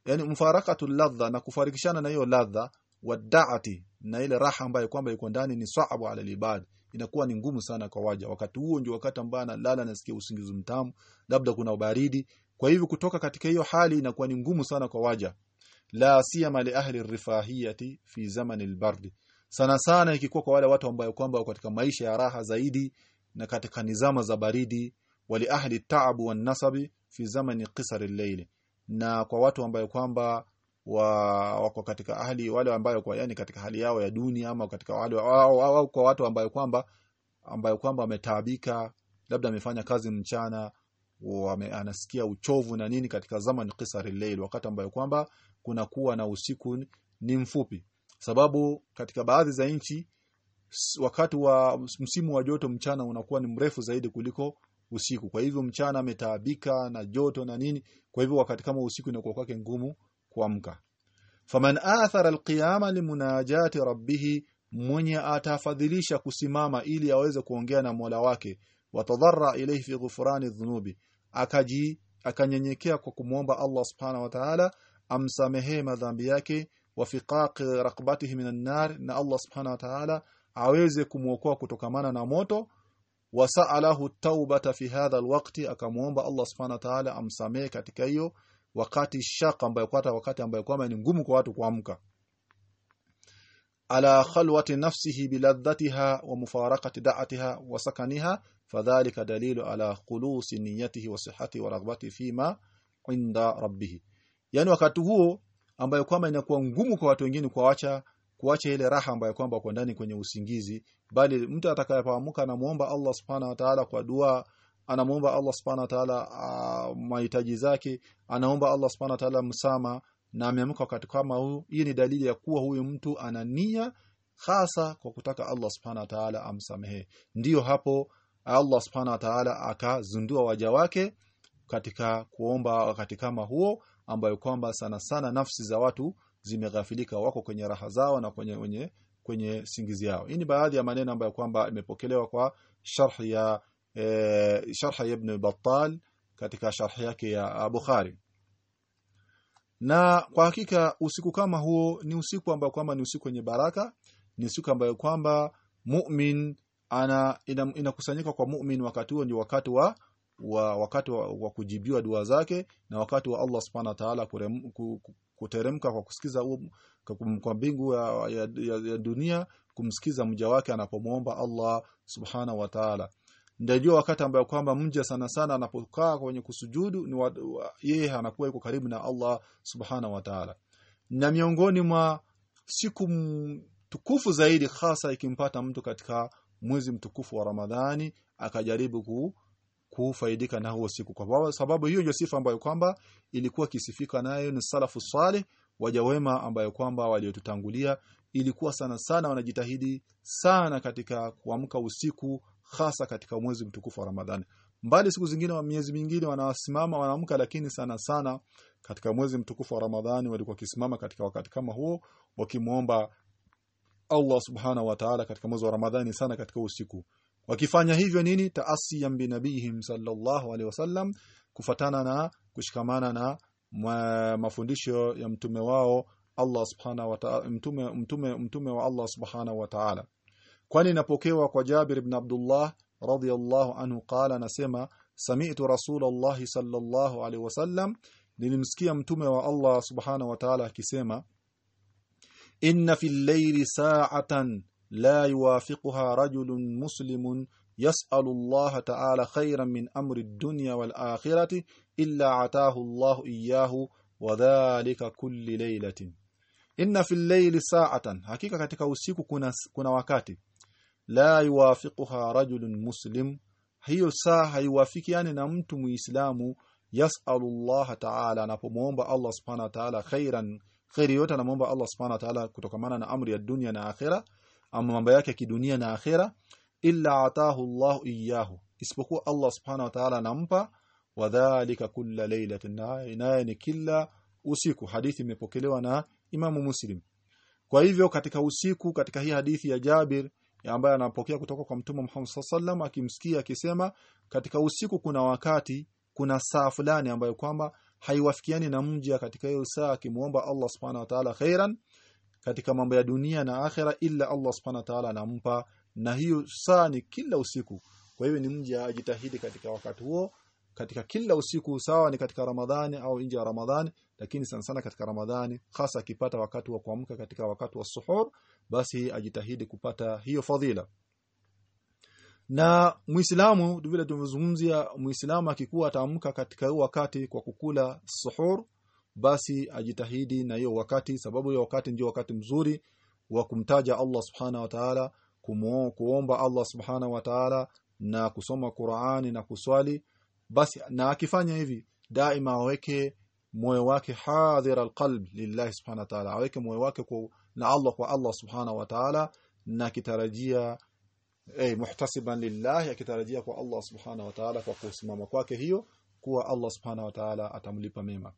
yani mufarakatu ladha na kufarikishana na hiyo ladha wadaati na ile raha ambayo kwamba iko ndani ni saabu ala libad inakuwa ni ngumu sana kwa waja. Wakati huo ndio wakati ambao analala nasikia usingizi mtamu labda kuna baridi kwa hivyo kutoka katika hiyo hali inakuwa ni ngumu sana kwa waja. La siyama li ahli rifahiyati fi zamani albardi. Sana sana ikikuwa kwa wale watu ambao kwamba wako katika maisha ya raha zaidi na katika nizama za baridi wali ahli taabu wan nasabi fi zamani qisar al-layl na kwa watu ambao kwamba wa wako katika ahli wale ambao kwa yani katika hali yao ya duni ama katika wale au kwa watu ambao kwamba ambao kwamba wametaabika labda amefanya kazi mchana wame, anasikia uchovu na nini katika zaman qisar al-layl wakati ambayo kwamba kuna kuwa na usiku ni mfupi. Sababu katika baadhi za nchi wakati wa msimu wa joto mchana unakuwa ni mrefu zaidi kuliko usiku. Kwa hivyo mchana ametaabika na joto na nini. Kwa hivyo wakati kama usiku inakuwa kwake ngumu kuamka. Faman athara alqiyama limunajati rabbih mwenye atafadhilisha kusimama ili aweze kuongea na Mola wake. Watadharra ilayhi fi ghufrani dhunubi akaji akanyenyekea kwa kumwomba Allah subhanahu wa ta'ala amsamehe madhambi yake wa fiqaq raqbatihi minan nar na Allah subhanahu wa ta'ala aweze kumwokoa kutokamana na moto. Wasaalahu taubata fi hadha alwaqti akamuomba Allah subhanahu wa ta'ala amsamehe katika hiyo wakati shaka ambayo kwata wakati ambayo kwamba ni ngumu kwa watu kuamka. Ala khalwati nafsihi biladhatiha wa mufaraqati da'atiha wa sakaniha fadhalika dalilu ala khulusi niyyatihi wa sihhati wa raghbati fima inda rabbih yani wakati huo ambayo kwamba inakuwa ngumu kwa watu wengine kuacha kuacha ile raha ambayo kwamba uko ndani kwenye usingizi bali mtu atakayepaamka anamuomba Allah subhanahu wa ta'ala kwa dua anamuomba Allah subhanahu wa ta'ala uh, mahitaji zake anaomba Allah subhanahu wa ta'ala msama na ameamka wakati kama huu hii ni dalili ya kuwa huyu mtu ana nia hasa kwa kutaka Allah subhanahu wa ta'ala amsamehe. Ndiyo hapo Allah subhanahu wa ta'ala akazundua waja wake katika kuomba wakati kama huo ambayo kwamba sana sana nafsi za watu zimeghafilika wako kwenye raha zao na kwenye kwenye kwenye singizi yao. Hii ni baadhi ya maneno ambayo kwamba imepokelewa kwa sharh ya e, sharh ya ibn Battal katika sharh yake ya Bukhari. Na kwa hakika usiku kama huo ni usiku ambao kwamba ni usiku wenye baraka ni usiku ambayo kwamba mu'min ana inakusanyika ina kwa mu'min wakati huo ndio wakati wa wa wakati wa, wa kujibiwa dua zake na wakati wa Allah subhanahu wa ta'ala kuteremka kwa kusikiza kwa mbingu ya, ya, ya, ya dunia kumsikiza mja wake anapomuomba Allah subhanahu wa ta'ala. Ndio wakati ambayo kwamba mja sana sana anapokaa kwenye kusujudu ni yeye anakuwa yuko karibu na Allah subhanahu wa ta'ala. Na miongoni mwa siku tukufu zaidi hasa ikimpata mtu katika mwezi mtukufu wa Ramadhani akajaribu ku kufaidika na huo siku. Kwa sababu hiyo ndio sifa ambayo kwamba ilikuwa kisifika nayo ni salafu salih waja wema ambayo kwamba waliotutangulia. Ilikuwa sana sana wanajitahidi sana katika kuamka usiku hasa katika mwezi mtukufu wa Ramadhani. Mbali siku zingine wa miezi mingine wanasimama wanaamka lakini sana sana katika mwezi mtukufu wa Ramadhani walikuwa kisimama katika wakati kama huo wakimuomba Allah subhanahu wa ta'ala katika mwezi wa Ramadhani sana katika usiku wakifanya hivyo nini? Taasi ya nabihim sallallahu alaihi wasallam kufatana na kushikamana na ma, mafundisho ya mtume wao Allah subhanahu wa ta'ala mtume mtume mtume wa Allah subhanahu wa ta'ala. Kwani inapokewa kwa Jabir ibn Abdullah radiyallahu anhu qala anasema sami'tu rasulullah sallallahu alaihi wasallam. Nilimsikia mtume wa Allah subhanahu wa ta'ala akisema inna fil layli sa'atan لا يوافقها رجل مسلم يسأل الله تعالى خيرا من أمر الدنيا والآخرة إلا عتاه الله إياه وذلك كل ليلة إن في الليل ساعة حقيقة katika usiku kuna kuna wakati la yuwafiquha rajulun muslim hiyo saa haiwafikiani na mtu muislamu yasalullah ta'ala anapomuomba Allah subhanahu wa ta'ala khairan khairi yote anamuomba Allah subhanahu wa ta'ala kutokamana na amri ya dunia na akhera ama mambo yake ya kidunia na akhera illa atahu Allah iyahu isipokuwa Allah subhanahu wa ta'ala anampa wadhālika kulla laylatin naye ni kila usiku. Hadithi imepokelewa na Imamu Muslim. Kwa hivyo katika usiku katika hii hadithi ya Jabir ambaye anapokea kutoka kwa Mtume Muhammad sallallahu akimsikia akisema katika usiku kuna wakati kuna saa fulani ambayo kwamba haiwafikiani na mja katika hiyo saa akimuomba Allah subhanahu wa ta'ala khairan katika mambo ya dunia na akhera illa Allah subhanahu wa ta'ala anampa. Na hiyo saa ni kila usiku. Kwa hiyo ni mja ajitahidi katika wakati huo katika kila usiku sawa ni katika Ramadhani au nje ya Ramadhani lakini sana sana katika Ramadhani hasa akipata wakati wa kuamka katika wakati wa suhur basi ajitahidi kupata hiyo fadhila na Muislamu vile tumezungumzia Muislamu akikuwa ataamka katika hiyo wakati kwa kukula suhur basi ajitahidi na hiyo wakati sababu hiyo wakati ndio wakati mzuri wa kumtaja Allah subhana wa ta'ala kuomba Allah subhana wa ta'ala na kusoma Qur'ani na kuswali. Basi na akifanya hivi daima aweke moyo wake hadhir alqalb lillahi subhanahu wa ta'ala aweke moyo wake kwa na Allah kwa Allah subhanahu wa ta'ala na kitarajia eh muhtasiban lillah akitarajia kwa Allah subhanahu wa ta'ala kwa kusimama kwake hiyo kuwa Allah subhanahu wa ta'ala atamlipa mema.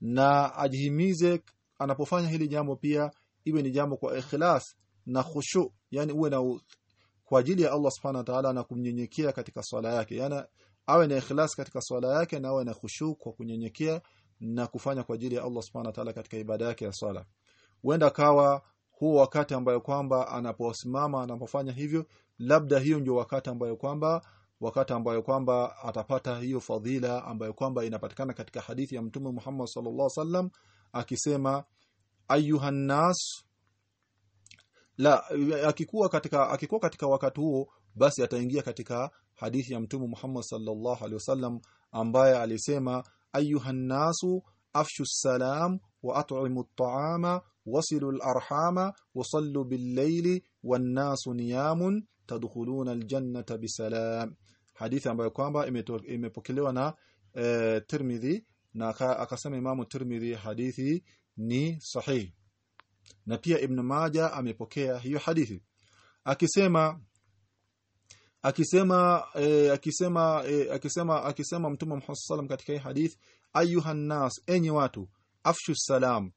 Na ajihimize anapofanya hili jambo pia iwe ni jambo kwa ikhlas na khushu yani uwe na u... kwa ajili ya Allah subhanahu wa ta'ala na kumnyenyekea katika swala yake. Yani awe na ikhlas katika swala yake na awe na khushu kwa kunyenyekea na kufanya kwa ajili ya Allah subhanahu wa ta'ala katika ibada yake ya swala. Huenda kawa huo wakati ambayo kwamba anaposimama anapofanya hivyo labda hiyo ndio wakati ambayo kwamba wakati ambayo kwamba atapata hiyo fadhila ambayo kwamba inapatikana katika hadithi ya mtume Muhammad sallallahu alaihi akisema ayuhan nas la akikuwa katika akikuwa katika wakati huo basi ataingia katika hadithi ya mtume Muhammad sallallahu alaihi wasallam ambaye alisema ayuhan nasu afshu salam wa at'imu at-ta'ama wasilu al-arhama wa sallu bil-layli wan-nasu niyamun tadkhuluna al-jannata bisalam. Hadithi ambayo kwamba imepokelewa na e, Tirmidhi na akasema Imamu Tirmidhi hadithi ni sahihi na pia Ibn Majah amepokea hiyo hadithi. Akisema akisema e, akisema e, akisema akisema Mtume Muhammad sallam katika hii hadith ayuha nas enyi watu afshu salam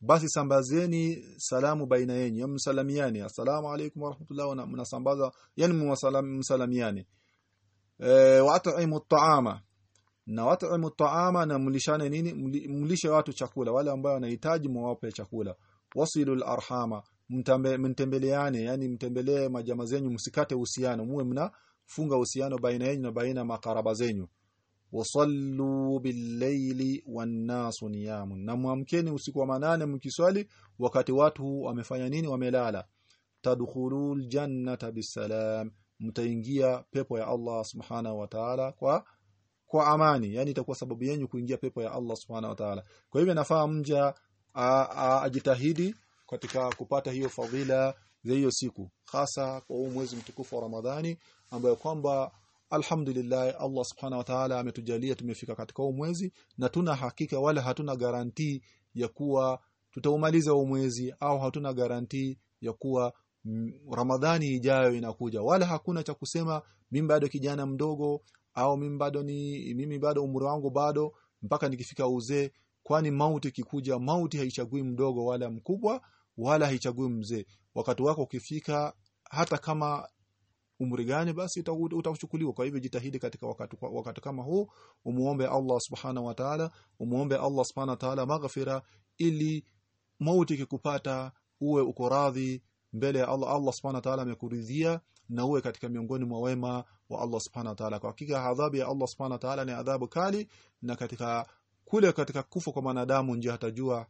basi sambazeni salamu baina yenu msalamiani assalamu alaykum wa rahmatullahi wa mnasambaza yani msalamiani e, wa at'imu at'ama na wat'imu at'ama na mlishane nini? Mlishe watu chakula wale ambao wanahitaji mwawape chakula. Wasilu arhama. Mtembeleane yani mtembelee majama zenyu msikate uhusiano muwe mnafunga uhusiano baina yenu na baina makaraba zenyu wasallu billaili wannasu niyamun. Na muamkeni usiku wa manane mkiswali wakati watu wamefanya nini? Wamelala. Tadkhulul jannata bisalam mtaingia pepo ya Allah subhanahu wa ta'ala kwa kwa amani. Yani itakuwa sababu yenu kuingia pepo ya Allah subhanahu wa ta'ala. Kwa hivyo nafaa mja ajitahidi katika kupata hiyo fadhila za hiyo siku. Hasa kwa mwezi mtukufu wa Ramadhani ambayo kwamba alhamdulillah Allah subhanahu wa ta'ala ametujalia tumefika katika huu mwezi na tuna hakika wala hatuna garanti ya kuwa tutaumaliza huu mwezi au hatuna garanti ya kuwa Ramadhani ijayo inakuja. Wala hakuna cha kusema mimi bado kijana mdogo au mimi bado ni mimi bado umri wangu bado mpaka nikifika uzee kwani mauti kikuja mauti haichagui mdogo wala mkubwa wala haichagui mzee. Wakati wako ukifika hata kama umri gani? Basi utachukuliwa kwa hivyo jitahidi katika wakati wakati kama huu umuombe Allah subhana wa ta'ala umuombe Allah subhanahu wa ta'ala maghfira ili mauti kikupata uwe uko radhi mbele ya Allah. Allah subhanahu wa ta'ala amekuridhia na uwe katika miongoni mwa wema wa Allah subhanahu wa ta'ala. Kwa hakika adhabu ya Allah subhanahu wa ta'ala ni adhabu kali na katika kule katika kufa kwa mwanadamu nje hatajua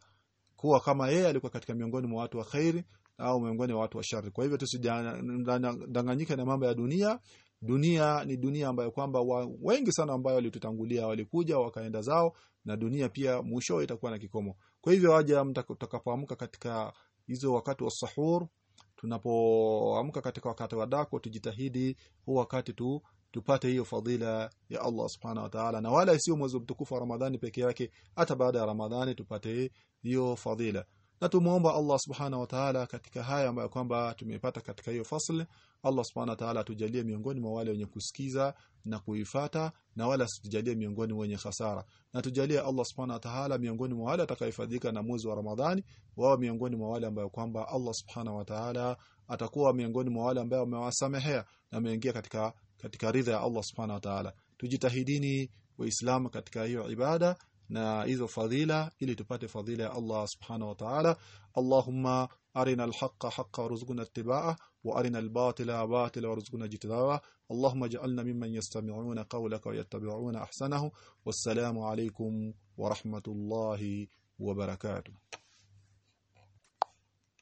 kuwa kama yeye alikuwa katika miongoni mwa watu wa khairi au miongoni wa watu wa shari kwa hivyo tusidanganyike na mambo ya dunia. Dunia ni dunia ambayo kwamba wengi sana ambayo walitutangulia walikuja wakaenda zao na dunia pia mwisho itakuwa na kikomo. Kwa hivyo waje mtakapoamka katika hizo wakati wa sahur tunapoamka katika wakati wa dako tujitahidi huu wakati tu tupate hiyo fadhila ya Allah subhanahu wa ta'ala. Na wala sio mwezi mtukufu wa Ramadhani peke yake hata baada ya Ramadhani tupate hiyo fadhila na tumuomba Allah subhanahu wa ta'ala katika haya ambayo kwamba tumepata katika hiyo fasli Allah subhanahu wa ta'ala tujalie miongoni mwa wale wenye kusikiza na kuifata na wala situjalie miongoni wenye hasara na tujalie Allah subhanahu wa ta'ala miongoni mwa wale atakayefadhika na mwezi wa Ramadhani wao miongoni mwa wale ambayo kwamba Allah subhanahu wa ta'ala atakuwa miongoni mwa wale ambao amewasamehea na ameingia katika katika ridha ya Allah subhanahu wa ta'ala. Tujitahidini waislamu katika hiyo ibada na hizo fadhila ili tupate fadhila ya Allah subhanahu wa ta'ala Allahumma arina alhaqqa haqqa warzuqna ittiba'ah wa arina albatila batila warzuqna ijtinabah Allahumma ij'alna mimman yastami'una qawlaka wa yattabi'una ahsanahu wassalamu alaykum wa rahmatullahi wa barakatuh